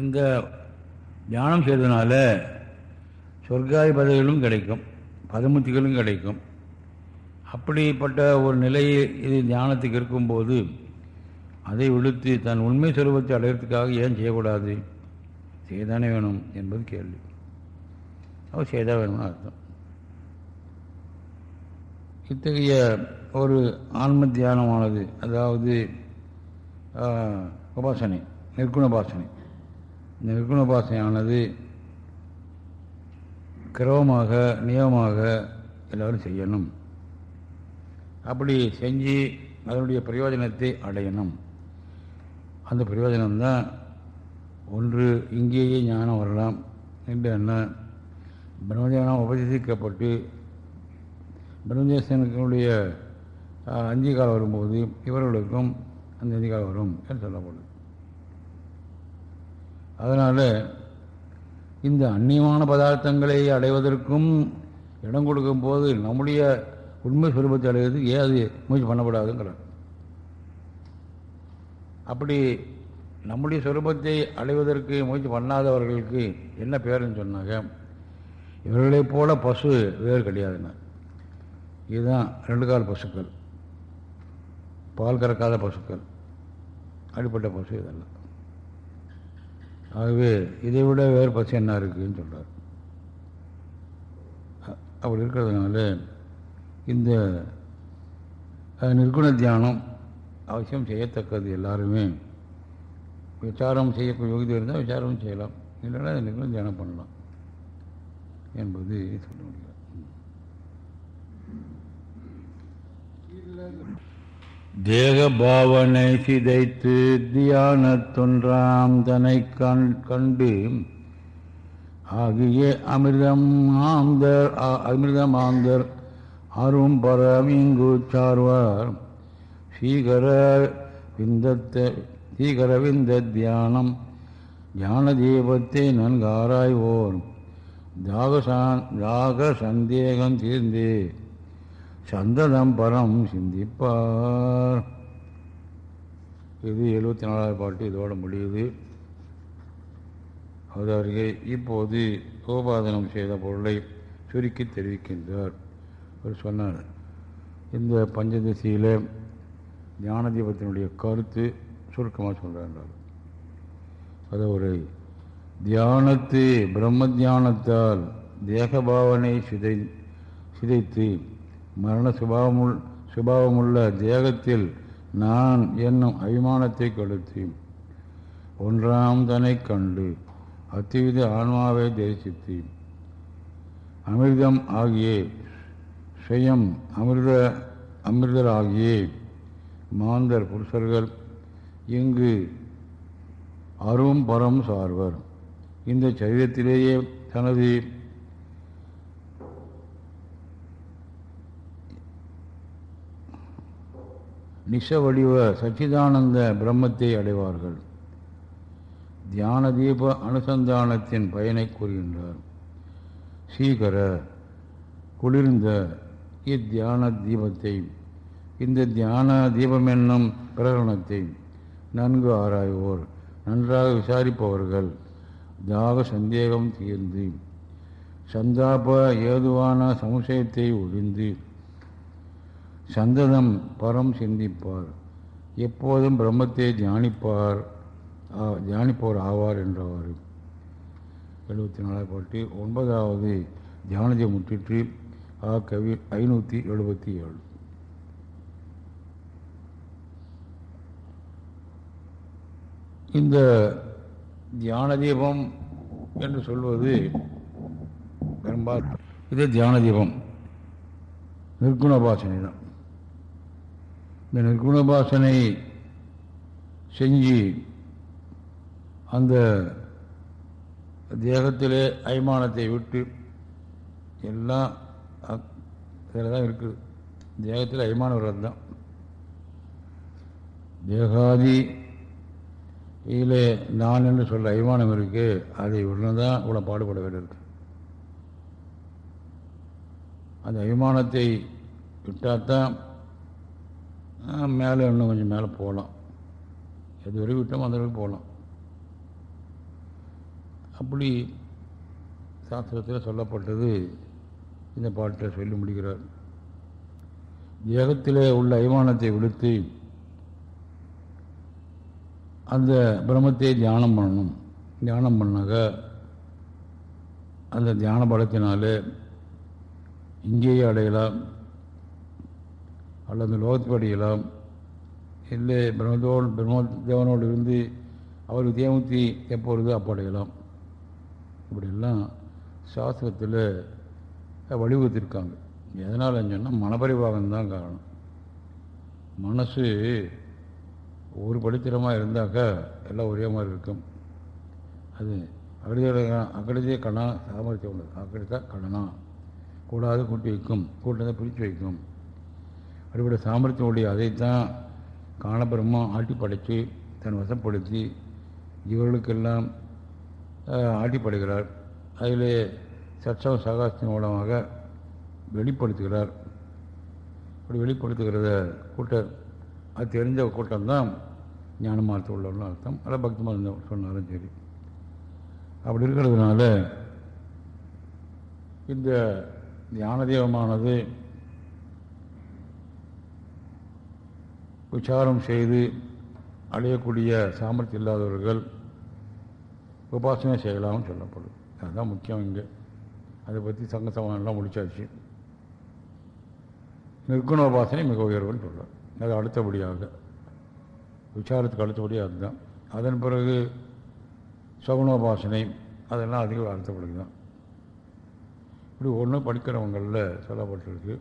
இந்த தியானம் செய்ததுனால சொர்க்காதி பதவிகளும் கிடைக்கும் பதமுத்திகளும் கிடைக்கும். அப்படிப்பட்ட ஒரு நிலையை இது தியானத்துக்கு இருக்கும்போது அதை விழுத்து தன் உண்மை செல்வத்தை அடையிறதுக்காக ஏன் செய்யக்கூடாது? செய்தானே வேணும் என்பது கேள்வி. அவர் செய்தா வேணும்னு அர்த்தம். இத்தகைய ஒரு ஆன்ம தியானமானது அதாவது உபாசனை நிர்குணபாசனை இந்த நிர்குணபாசனையானது கிரவமாக நியமமாக எல்லோரும் செய்யணும். அப்படி செஞ்சு அதனுடைய பிரயோஜனத்தை அடையணும். அந்த பிரயோஜனம்தான் ஒன்று இங்கேயே ஞானம் வரலாம். என்று என்ன? பிரம்மஞானம் உபதேசிக்கப்பட்டு பிரம்மதேசனுடைய அஞ்சிகாலம் வரும்போது இவர்களுக்கும் அந்த அஞ்சிகாலம் வரும் என்று சொல்லப்படுது அதனால் இந்த அந்நியமான பதார்த்தங்களை அடைவதற்கும் இடம் கொடுக்கும்போது நம்முடைய உண்மை சுரூபத்தை அடைவது ஏன் அது முயற்சி பண்ணப்படாதுங்கிறார். அப்படி நம்முடைய சுரூபத்தை அடைவதற்கு முயற்சி பண்ணாதவர்களுக்கு என்ன பேருன்னு சொன்னாங்க இவர்களைப் போல பசு வேறு கிடையாதுன்னா இதுதான் ரெண்டு கால் பசுக்கள். பால் கறக்காத பசுக்கள். அடிப்பட்ட பசு இதெல்லாம். ஆகவே இதை விட வேறு பசு என்ன இருக்குதுன்னு சொல்கிறார் அப்படி இருக்கிறதுனால இந்த நிற்குண தியானம் அவசியம் செய்யத்தக்கது எல்லாருமே. விசாரம் செய்யக்கூடிய யோகிதை இருந்தால் விசாரம் செய்யலாம். இல்லைன்னா நிர்குண தியானம் பண்ணலாம் என்பது சொல்ல முடியாது. தேக பாவனை சிதைத்து தியானத்தொன்றாம் தனை கண் கண்டு ஆகிய அமிர்தம் ஆந்தர் அமிர்தம் ஆந்தர் அரும் பரமிங்கு சார்வார் சீகர விந்தத்தை சீகரவிந்த தியானம் ஞான தீபத்தை நன்கு ஆராய்வோர் தாகசான் தாக சந்தேகம் தீர்ந்தே. சந்ததம் பரம் சிந்திப்பார். இது எழுபத்தி நாலாவது பாட்டு இதோட முடியுது. அவருக்கு இப்போது கோபாதனம் செய்த பொருளை சுருக்கி தெரிவிக்கின்றார். அவர் சொன்னார் இந்த பஞ்சதசியில் ஞானதீபத்தினுடைய கருத்து சுருக்கமாக சொல்கிறார் அது ஒரு தியானத்து பிரம்ம தியானத்தால் தேகபாவனை சிதை சிதைத்து மரண சுபாவமுள் சுபாவமுள்ள தேகத்தில் நான் என்னும் அபிமானத்தை கொடுத்து ஒன்றாம் தனை கண்டு அத்திவித ஆன்மாவை தரிசித்து அமிர்தம் ஆகிய சுயம் அமிர்த அமிர்தர் ஆகிய மாந்தர் புருஷர்கள் இங்கு அரும் பரம் சார்வர். இந்த சரீரத்திலேயே தனது நிஷ வடிவ சச்சிதானந்த பிரம்மத்தை அடைவார்கள். தியான தீப அனுசந்தானத்தின் பயனை கூறுகின்றார். சீகர குளிர்ந்த இத்தியான தீபத்தை இந்த தியான தீபம் என்னும் பிரகடனத்தை நன்கு ஆராய்வோர் நன்றாக விசாரிப்பவர்கள் தாக சந்தேகம் தீர்ந்து சந்தாப ஏதுவான சமுசயத்தை ஒழிந்து சந்ததம் பரம் சிந்திப்பார். எப்போதும் பிரம்மத்தை தியானிப்பார் தியானிப்பவர் ஆவார் என்றவாறு. எழுபத்தி நாலாவது பாட்டு ஒன்பதாவது தியானத்தை முற்றிற்று ஆ கவி ஐநூற்றி எழுபத்தி ஏழு. இந்த தியான தீபம் என்று சொல்வது பெரும்பாலும் இது தியான தீபம். நிர்குணபாசனை தான் இந்த நிர்குணபாசனை செஞ்சு அந்த தேகத்திலே அய்மானத்தை விட்டு எல்லாம் இதில் தான் இருக்குது தேகத்தில் அய்மானம் வர்றது தான். தேகாதி இதிலே நான் என்று சொல்ல அய்மானம் இருக்கு. அதை உடனே தான் இவ்வளோ பாடுபட வேண்டியிருக்கு. அந்த அபிமானத்தை விட்டால் தான் மேலே இன்னும் கொஞ்சம் மேலே போகலாம். எது வரை விட்டோமோ அந்த வரைக்கும் போகலாம். அப்படி சாஸ்திரத்தில் சொல்லப்பட்டது. இந்த பாட்டில் சொல்லி முடிகிறார் தேகத்திலே உள்ள அய்மானத்தை விடுத்து அந்த பிரம்மத்தை தியானம் பண்ணணும். தியானம் பண்ணாக்க அந்த தியான பலத்தினாலே இங்கேயே அடையலாம். அல்லது லோகத்துக்கு அடையலாம் இல்லை பிரம்மதோடு பிரம்ம தேவனோடு இருந்து அவருக்கு தேமுத்தி எப்பொழுது அப்படையலாம் இப்படிலாம் சாஸ்திரத்தில் வழிவகுத்திருக்காங்க எதனால் சொன்னால் மனபரிபாகம் தான் காரணம். மனசு ஒரு படித்திரமாக இருந்தாக்கா எல்லாம் ஒரே மாதிரி இருக்கும். அது அக்கடிதே அக்கடிதே கண்ணா சாமர்த்தியம் உள்ளது. அக்கடித்தா கடனா கூடாது கூட்டி வைக்கும். கூட்டத்தை பிரித்து வைக்கும். அப்படிப்பட்ட சாமர்த்தியமுடைய அதைத்தான் காணபிரமா ஆட்டி படைத்து தன் வசப்படுத்தி இவர்களுக்கெல்லாம் ஆட்டி படைக்கிறார். அதில் சச்சவ சகாசத்தின் மூலமாக வெளிப்படுத்துகிறார். அப்படி வெளிப்படுத்துகிறத கூட்ட அது தெரிஞ்ச கூட்டம்தான் ஞானமார்த்த உள்ளவர்கள் அர்த்தம். அல்ல பக்தமாக இருந்த சொன்னாலும் சரி. அப்படி இருக்கிறதுனால இந்த ஞானதேவமானது உச்சாரம் செய்து அடையக்கூடிய சாமர்த்தியம் இல்லாதவர்கள் உபாசனை செய்யலாம்னு சொல்லப்படும். அதுதான் முக்கியம் இங்கே. அதை பற்றி சங்க சமானெல்லாம் முடிச்சாச்சு. நிற்குண உபாசனை மிக உயர்வுன்னு சொல்கிறார் அது அடுத்தபடியாக. விசாரத்துக்கு அடுத்தபடியாக அதுதான். அதன் பிறகு சகுணோபாசனை அதெல்லாம் அதிகம் அடுத்தபடி தான். இப்படி ஒன்று படிக்கிறவங்களில் சொல்லப்பட்டிருக்கு.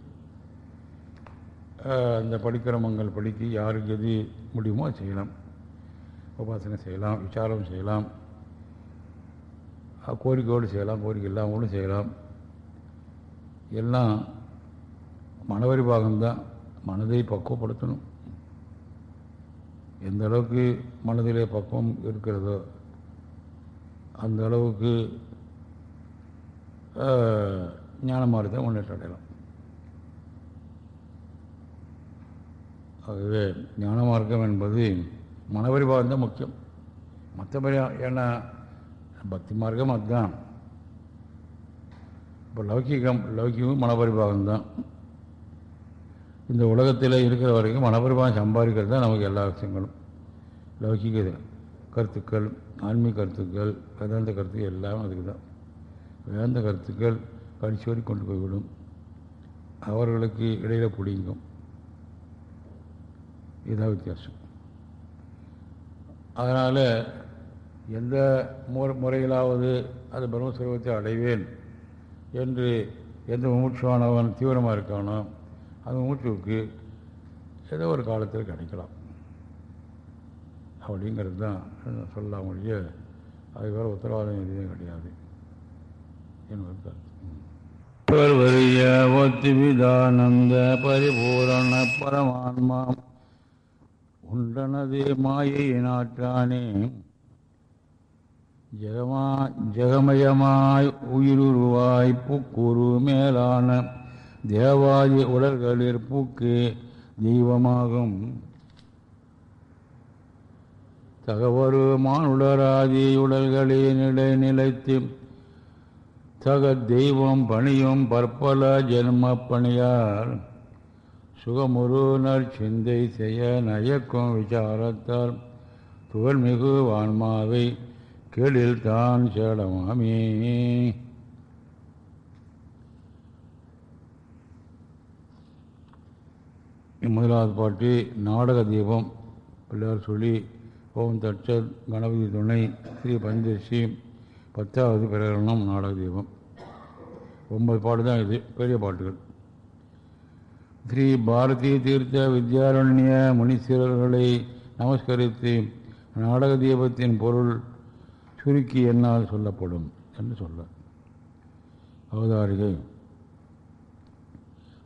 அந்த படிக்கிரமங்கள் படித்து யாருக்கு எது முடியுமோ செய்யலாம். உபாசனை செய்யலாம் விசாரம் செய்யலாம். கோரிக்கையோடு செய்யலாம் கோரிக்கை இல்லாமலும் செய்யலாம். எல்லாம் மனவரி பாகம்தான் மனதை பக்குவப்படுத்தணும். எந்த அளவுக்கு மனதிலே பக்குவம் இருக்கிறதோ அந்த அளவுக்கு ஞானமாரத்தை முன்னேற்றம் அடையலாம். ஆகவே ஞான மார்க்கம் என்பது மனபரிபாகம் தான் முக்கியம். மற்றபடி ஏன்னா பக்தி மார்க்கம் அதுதான். இப்போ லௌகிகம் லௌகிகம் மனபரிபாகம் தான். இந்த உலகத்தில் இருக்கிற வரைக்கும் மனபரிபாகம் சம்பாதிக்கிறது தான் நமக்கு எல்லா விஷயங்களும். லௌகிக கருத்துக்கள் ஆன்மீக கருத்துக்கள் வேதாந்த கருத்துக்கள் எல்லாமே அதுக்கு தான். வேதாந்த கருத்துக்கள் கடிச்சு கொண்டு போய்விடும். அவர்களுக்கு இடையில் பிடிங்கும் இதுதான் வித்தியாசம். அதனால் எந்த முறை முறையிலாவது அது பிரம்மஸ்வரூபத்தை அடைவேன் என்று எந்த மூச்சுவானவன் தீவிரமாக இருக்கானோ அந்த மூச்சுக்கு ஏதோ ஒரு காலத்தில் கிடைக்கலாம். அப்படிங்கிறது தான் சொல்லலாம் ஒழிய அது வேறு உத்தரவாதம் எதுவும் கிடையாது என்பது வரிய ஒத்திவிதானந்த பரிபூரண பரமான்மா உண்டனது மாயினாற்றானே ஜெகமா ஜெகமயமாய் உயிருருவாய் பூக்குரு மேலான தேவாதி உடல்களில் பூக்கு தெய்வமாகும். தகவரு மானுடராதி உடல்களே நிலை நிலைத்து தக தெய்வம் பணியும் பற்பல ஜென்ம பணியார். சுகமுரு நற்சிந்தை செய்ய நயக்கும் விசாரத்தால் துவல்மிகு வான்மாவை கேளில் தான் சேடமாமே. முதலாவது பாட்டு நாடக தீபம் பிள்ளையார் சொல்லி ஓம் தட்சத் கணபதி துணை ஸ்ரீ பஞ்சசி பத்தாவது பிரகரணம் நாடக தீபம். ஒன்பது பாட்டு தான் இது பெரிய பாட்டுகள். ஸ்ரீ பாரதி தீர்த்த வித்யாரண்ய முனீஸ்வரர்களை நமஸ்கரித்து நாடக தீபத்தின் பொருள் சுருக்கி என்னால் சொல்லப்படும் என்று சொல்ல. அவதாரிகை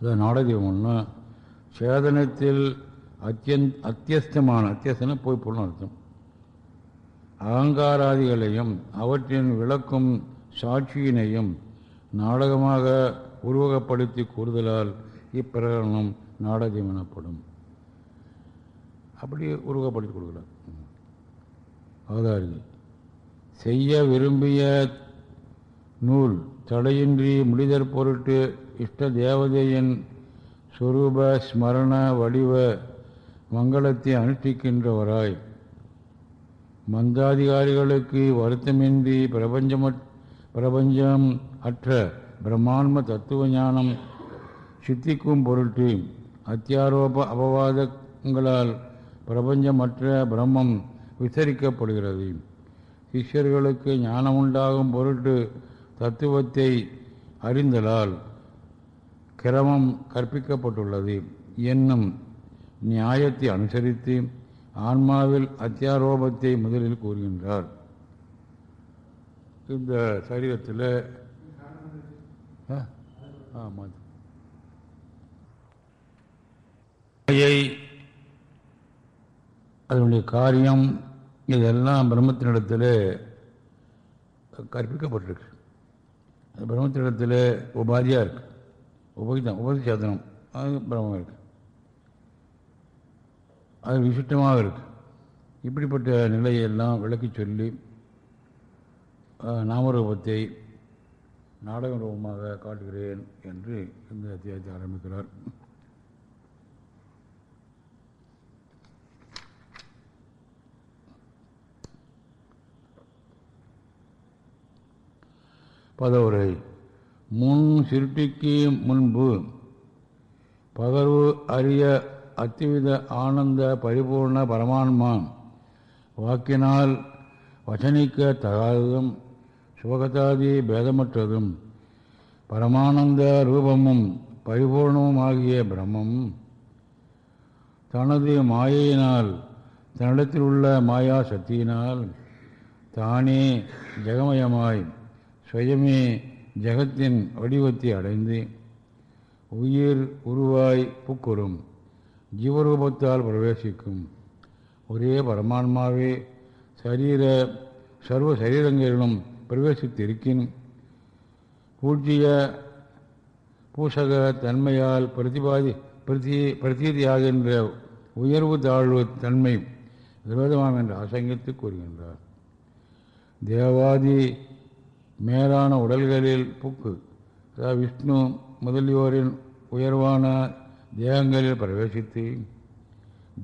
அதாவது ஒன்று சேதனத்தில் அத்தியன் அத்தியஸ்தமான அத்தியஸ்தன போய் பொருள் அர்த்தம் அகங்காராதிகளையும் அவற்றின் விளக்கும் சாட்சியினையும் நாடகமாக உருவகப்படுத்தி கூறுதலால் இப்பிரகரணம் நாடகம் எனப்படும். அப்படி உருவப்படுத்தி கொடுக்கலாம் அவதாரிகை செய்ய விரும்பிய நூல் தடையின்றி முடிதற் பொருட்டு இஷ்ட தேவதையின் சுரூப ஸ்மரண வடிவ மங்களத்தை அனுஷ்டிக்கின்றவராய் மந்தாதிகாரிகளுக்கு வருத்தமின்றி பிரபஞ்சம பிரபஞ்சம் அற்ற பிரம்மாண்ம தத்துவ ஞானம் சித்திக்கும் பொருட்டு அத்தியாரோப அபவாதங்களால் பிரபஞ்சமற்ற பிரம்மம் விசரிக்கப்படுகிறது. சிஷ்யர்களுக்கு ஞானம் உண்டாகும் பொருட்டு தத்துவத்தை அறிந்தலால் கிரமம் கற்பிக்கப்பட்டுள்ளது. என்னும் நியாயத்தை அனுசரித்து ஆன்மாவில் அத்தியாரோபத்தை முதலில் கூறுகின்றார். இந்த சரீரத்தில் ஆமாம் மாயை அதனுடைய காரியம் இதெல்லாம் பிரம்மத்தினிடத்தில் கற்பிக்கப்பட்டிருக்கு. அது பிரம்மத்தினிடத்தில் உபாதியாக இருக்கு. உபகிதம் உபதி சாதனம் அது பிரம்மம் இருக்கு. அது விசிஷ்டமாக இருக்கு. இப்படிப்பட்ட நிலையெல்லாம் விளக்கி சொல்லி நாமரூபத்தை நாடக ரூபமாக காட்டுகிறேன் என்று இந்த அத்தியாயத்தை ஆரம்பிக்கிறார். பதவுரை. முன் சிருட்டிக்கு முன்பு பகர்வு அறிய அத்திவித ஆனந்த பரிபூர்ண பரமான்மா வாக்கினால் வசனிக்க தகாததும் சுபகதாதி பேதமற்றதும் பரமானந்த ரூபமும் பரிபூர்ணமுமாகிய பிரம்மம். தனது மாயையினால் தன்னிடத்தில் உள்ள மாயா சக்தியினால் தானே ஜெகமயமாய் சுயமே ஜெகத்தின் வடிவத்தை அடைந்து உயிர் உருவாய் புக்குறும் ஜீவரூபத்தால் பிரவேசிக்கும். ஒரே பரமான்மாவே சரீர சர்வ சரீரங்களிலும் பிரவேசித்திருக்கின். பூஜ்ய பூசக தன்மையால் பிரதிபாதி பிரதி பிரதீதியாகின்ற உயர்வு தாழ்வு தன்மை விரோதமாம் என்று ஆசங்கித்து கூறுகின்றார். தேவாதி மேலான உடல்களில் புக்கு. அதாவது விஷ்ணு முதலியோரின் உயர்வான தேகங்களில் பிரவேசித்து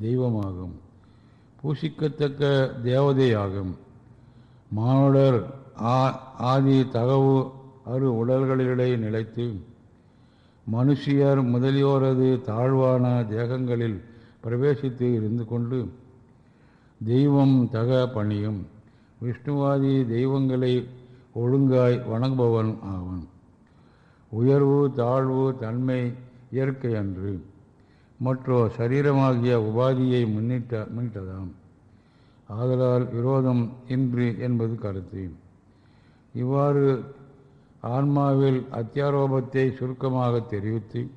தெய்வமாகும். பூசிக்கத்தக்க தேவதையாகும். மானுடர் ஆதி தகவு அரு உடல்களிடையே நிலைத்து மனுஷியர் முதலியோரது தாழ்வான தேகங்களில் பிரவேசித்து இருந்து கொண்டு தெய்வம் தக பணியும். விஷ்ணுவாதி தெய்வங்களை ஒழுங்காய் வணங்குபவன் ஆவன். உயர்வு தாழ்வு தன்மை இயற்கை அன்று. மற்றோ சரீரமாகிய உபாதியை முன்னிட்ட முன்னிட்டதாம். ஆதலால் விரோதம் இன்று என்பது கருத்து. இவ்வாறு ஆன்மாவில் அத்தியாரோபத்தை சுருக்கமாக தெரிவித்து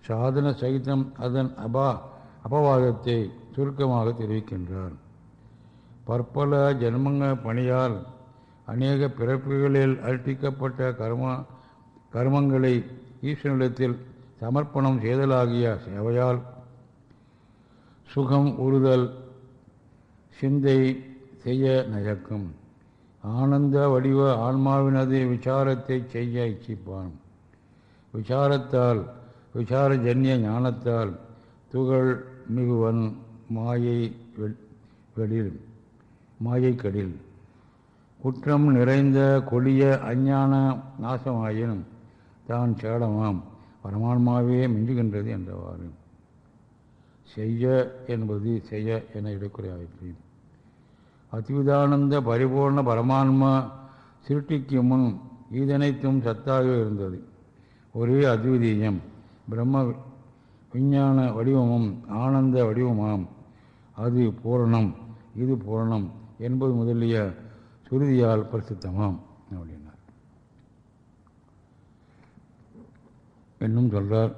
சாதன சகிதம் அதன் அபா அபவாதத்தை சுருக்கமாக தெரிவிக்கின்றார். பற்பல ஜென்மங்க பணியால் அநேக பிறப்புகளில் அழிக்கப்பட்ட கர்ம கர்மங்களை ஈஸ்வரனிடத்தில் சமர்ப்பணம் செய்தலாகிய சேவையால் சுகம் உறுதல் சிந்தை செய்ய நயக்கும். ஆனந்த வடிவ ஆன்மாவினது விசாரத்தை செய்ய இச்சிப்பான். விசாரத்தால் விசாரஜன்ய ஞானத்தால் துகள் மிகுவன் மாயை வெளில் மாயைக்கடில். குற்றம் நிறைந்த கொடிய அஞ்ஞான நாசமாயினும் தான் சேடமாம். பரமான்மாவே மிஞ்சுகின்றது என்றவாறு. செய்ய என்பது செய்ய என எடுக்குறையாயிற்று அத்விதானந்த பரிபூர்ண பரமான்மா சிருட்டிக்கு முன் இதனைத்தும் சத்தாக இருந்தது. ஒரே அத்விதீயம். பிரம்ம விஞ்ஞான வடிவமும் ஆனந்த வடிவமாம். அது பூரணம் இது பூரணம் என்பது முதலிய சுருதியால் பிரசித்தமாம் அப்படின்னார். இன்னும் சொல்றார்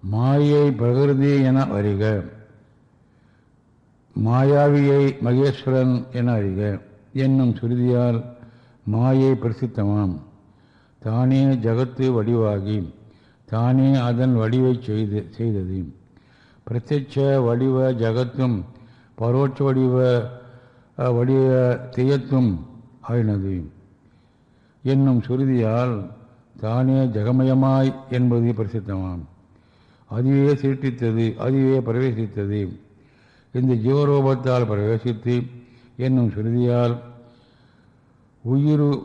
மாயை பிரகிருதி என அறிக. மாயாவியை மகேஸ்வரன் என அறிக. என்னும் சுருதியால் மாயை பிரசித்தமாம். தானே ஜகத்து வடிவாகி தானே அதன் வடிவை செய்து செய்தது. பிரத்யட்ச வடிவ ஜகத்தும் பரோட்ச வடிவ வடிவ தியத்தும் ஆயினது. என்னும் சுருதியால் தானே ஜெகமயமாய் என்பது பிரசித்தமாம். அதுவே சிருட்டித்தது அதுவே பிரவேசித்தது. இந்த ஜீவரூபத்தால் பிரவேசித்து என்னும் சுருதியால் உயிர்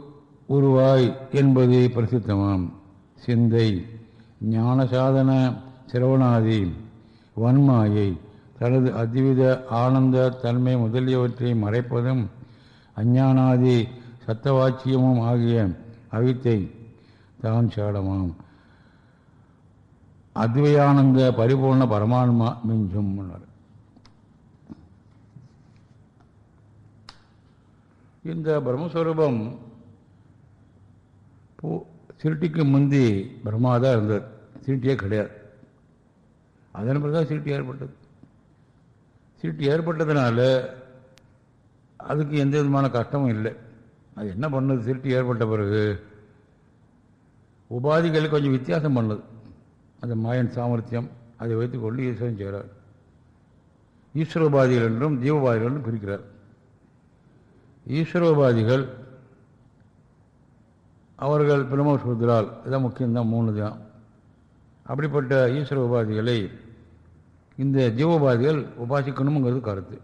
உருவாய் என்பது பிரசித்தமாம். சிந்தை ஞான சாதன சிரவணாதி வன்மாயை தனது அத்வித ஆனந்த தன்மை முதலியவற்றை மறைப்பதும் அஞ்ஞானாதி சத்தவாச்சியமும் ஆகிய அவித்தை தான் சேடமாம். அத்வயானந்த பரிபூர்ண பரமான்மா மிஞ்சும் இந்த பிரம்மஸ்வரூபம் பூ சிருட்டிக்கு முந்தி பிரம்மாதான் இருந்தது. சிருட்டியே கிடையாது. அதன் பிறகு சிருட்டி ஏற்பட்டது. சீட்டு ஏற்பட்டதுனால அதுக்கு எந்த விதமான கஷ்டமும் இல்லை. அது என்ன பண்ணுது? திருட்டு ஏற்பட்ட பிறகு உபாதிகள் கொஞ்சம் வித்தியாசம் பண்ணுது. அந்த மாயன் சாமர்த்தியம் அதை வைத்துக்கொண்டு ஈஸ்வரன் செய்கிறார். ஈஸ்வர உபாதிகள் என்றும் தீபபாதிகள் என்றும் பிரிக்கிறார். ஈஸ்வரோபாதிகள் அவர்கள் பிரம்மசூத்ரால் இதான் முக்கியம்தான் மூணு தான் அப்படிப்பட்ட ஈஸ்வர உபாதிகளை இந்த ஜீவோபாதிகள் உபாசிக்கணுங்கிறது கருத்து.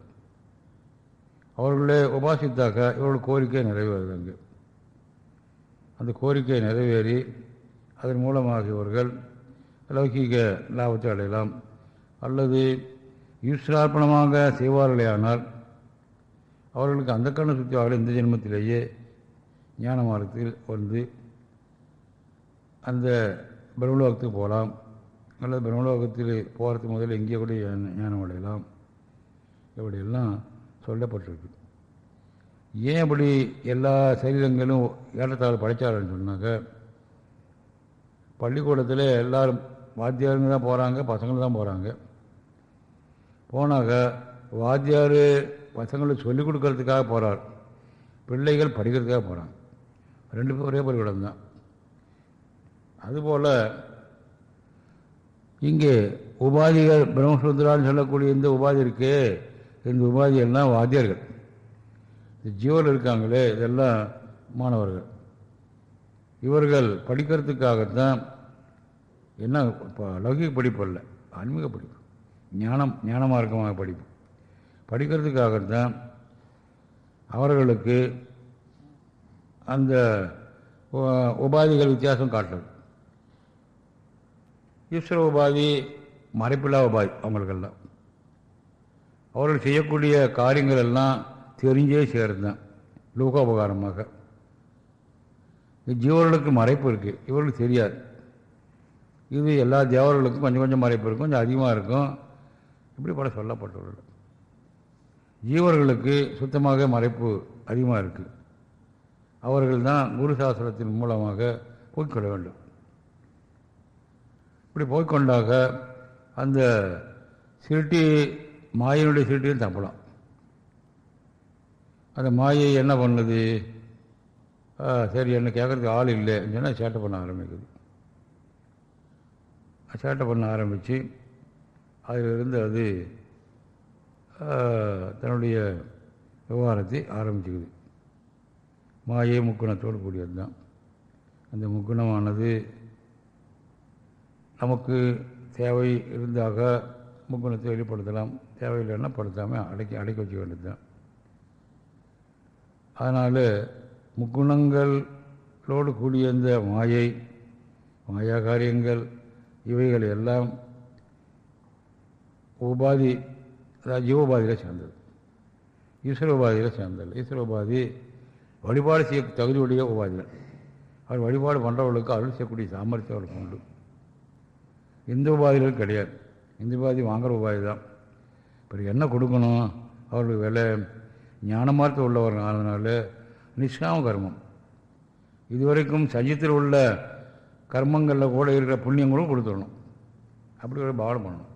அவர்களே உபாசித்தாக்க இவர்கள் கோரிக்கை நிறைவேறுதாங்க அந்த கோரிக்கை நிறைவேறி அதன் மூலமாக இவர்கள் லௌகீக லாபத்தை அடையலாம். அல்லது ஈஸ்வரார்ப்பணமாக செய்வார்களேயானால் அவர்களுக்கு அந்த கண்ணு சுற்றிவார்கள் இந்த ஜென்மத்திலேயே ஞான மார்க்கத்தில் வந்து அந்த பிரம்மலோகத்துக்கு போகலாம். அல்லது பிரம்மலோகத்தில் போகிறதுக்கு முதல்ல எங்கே கூட ஞானம் அடையலாம். இப்படியெல்லாம் சொல்லப்பட்டிருக்கு. ஏன் அப்படி எல்லா சரீரங்களும் ஏற்றத்தாழ் படைச்சாருன்னு சொன்னாக்க பள்ளிக்கூடத்தில் எல்லாரும் வாத்தியாருங்க தான் போகிறாங்க பசங்களும் தான் போகிறாங்க போனாக்க வாத்தியார் பசங்களுக்கு சொல்லிக் கொடுக்கறதுக்காக போகிறார் பிள்ளைகள் படிக்கிறதுக்காக போகிறாங்க ரெண்டு பேரும் ஒரே பள்ளிக்கூடம் தான். அதுபோல் இங்கே உபாதிகள் பிரம்மசூத்ரான்னு சொல்லக்கூடிய இந்த உபாதி இருக்கு இந்த உபாதிகள்லாம் வாத்தியர்கள். ஜீவர்கள் இருக்காங்களே இதெல்லாம் மாணவர்கள். இவர்கள் படிக்கிறதுக்காகத்தான் என்ன லௌகிக படிப்பு அல்ல ஆன்மீக படிப்பு. ஞானம் ஞான மார்க்கமாக படிப்பு. படிக்கிறதுக்காகத்தான் அவர்களுக்கு அந்த உபாதிகள் வித்தியாசம் காட்டுறது. ஈஸ்வர உபாதி மறைப்பில்லா உபாதி அவங்களுக்கெல்லாம். அவர்கள் செய்யக்கூடிய காரியங்கள் எல்லாம் தெரிஞ்சே செய்கிறது தான் லோகோபகாரமாக. ஜீவர்களுக்கு மறைப்பு இருக்குது இவர்களுக்கு தெரியாது. இது எல்லா தேவர்களுக்கும் கொஞ்சம் கொஞ்சம் மறைப்பு இருக்கும் கொஞ்சம் அதிகமாக இருக்கும். இப்படி பல சொல்லப்பட்டுள்ளது. ஜீவர்களுக்கு சுத்தமாக மறைப்பு அதிகமாக இருக்குது அவர்கள் தான் குரு சாஸ்திரத்தின் மூலமாக போய்க்கொள்ள வேண்டும். இப்படி போய்கொண்டாக அந்த சிருட்டி மாயினுடைய சிருட்டியில் தப்பலாம் அந்த மாயை என்ன பண்ணுது? சரி என்ன கேட்குறதுக்கு ஆள் இல்லை சொன்னால் சேட்டை பண்ண ஆரம்பிக்குது. சேட்டை பண்ண ஆரம்பித்து அதிலிருந்து அது தன்னுடைய விவகாரத்தை ஆரம்பிச்சுக்குது. மாயை முக்குணத்தோடு கூடியது தான் அந்த முக்குணமானது நமக்கு தேவை இருந்தாக முக்குணத்தை வெளிப்படுத்தலாம். தேவையில்லைன்னா படுத்தாமல் அடக்கி அடக்கி வச்சுக்க வேண்டியது தான். அதனால் முக்குணங்களோடு கூடிய இந்த மாயை மாயா காரியங்கள் இவைகள் எல்லாம் உபாதி அதாவது ஜீவோபாதியில் சேர்ந்தது. ஈஸ்வர உபாதியில் சேர்ந்தது. ஈஸ்வர உபாதி வழிபாடு செய்ய தகுதியுடைய உபாதிகள். அவர் வழிபாடு பண்ணுறவர்களுக்கு அருள் செய்யக்கூடிய சாமர்த்தியம் அவர்களுக்கு உண்டு. இந்த உபாதிகள் கிடையாது. இந்த உபாதி வாங்குகிற உபாதி தான். இப்போ என்ன கொடுக்கணும்? அவர்களுக்கு விலை ஞானமார்த்த உள்ளவர் ஆனதுனால நிஷ்காம கர்மம். இதுவரைக்கும் சஜித்தில் உள்ள கர்மங்களில் கூட இருக்கிற புண்ணியங்களும் கொடுத்துடணும். அப்படி ஒரு பாவனை பண்ணணும்.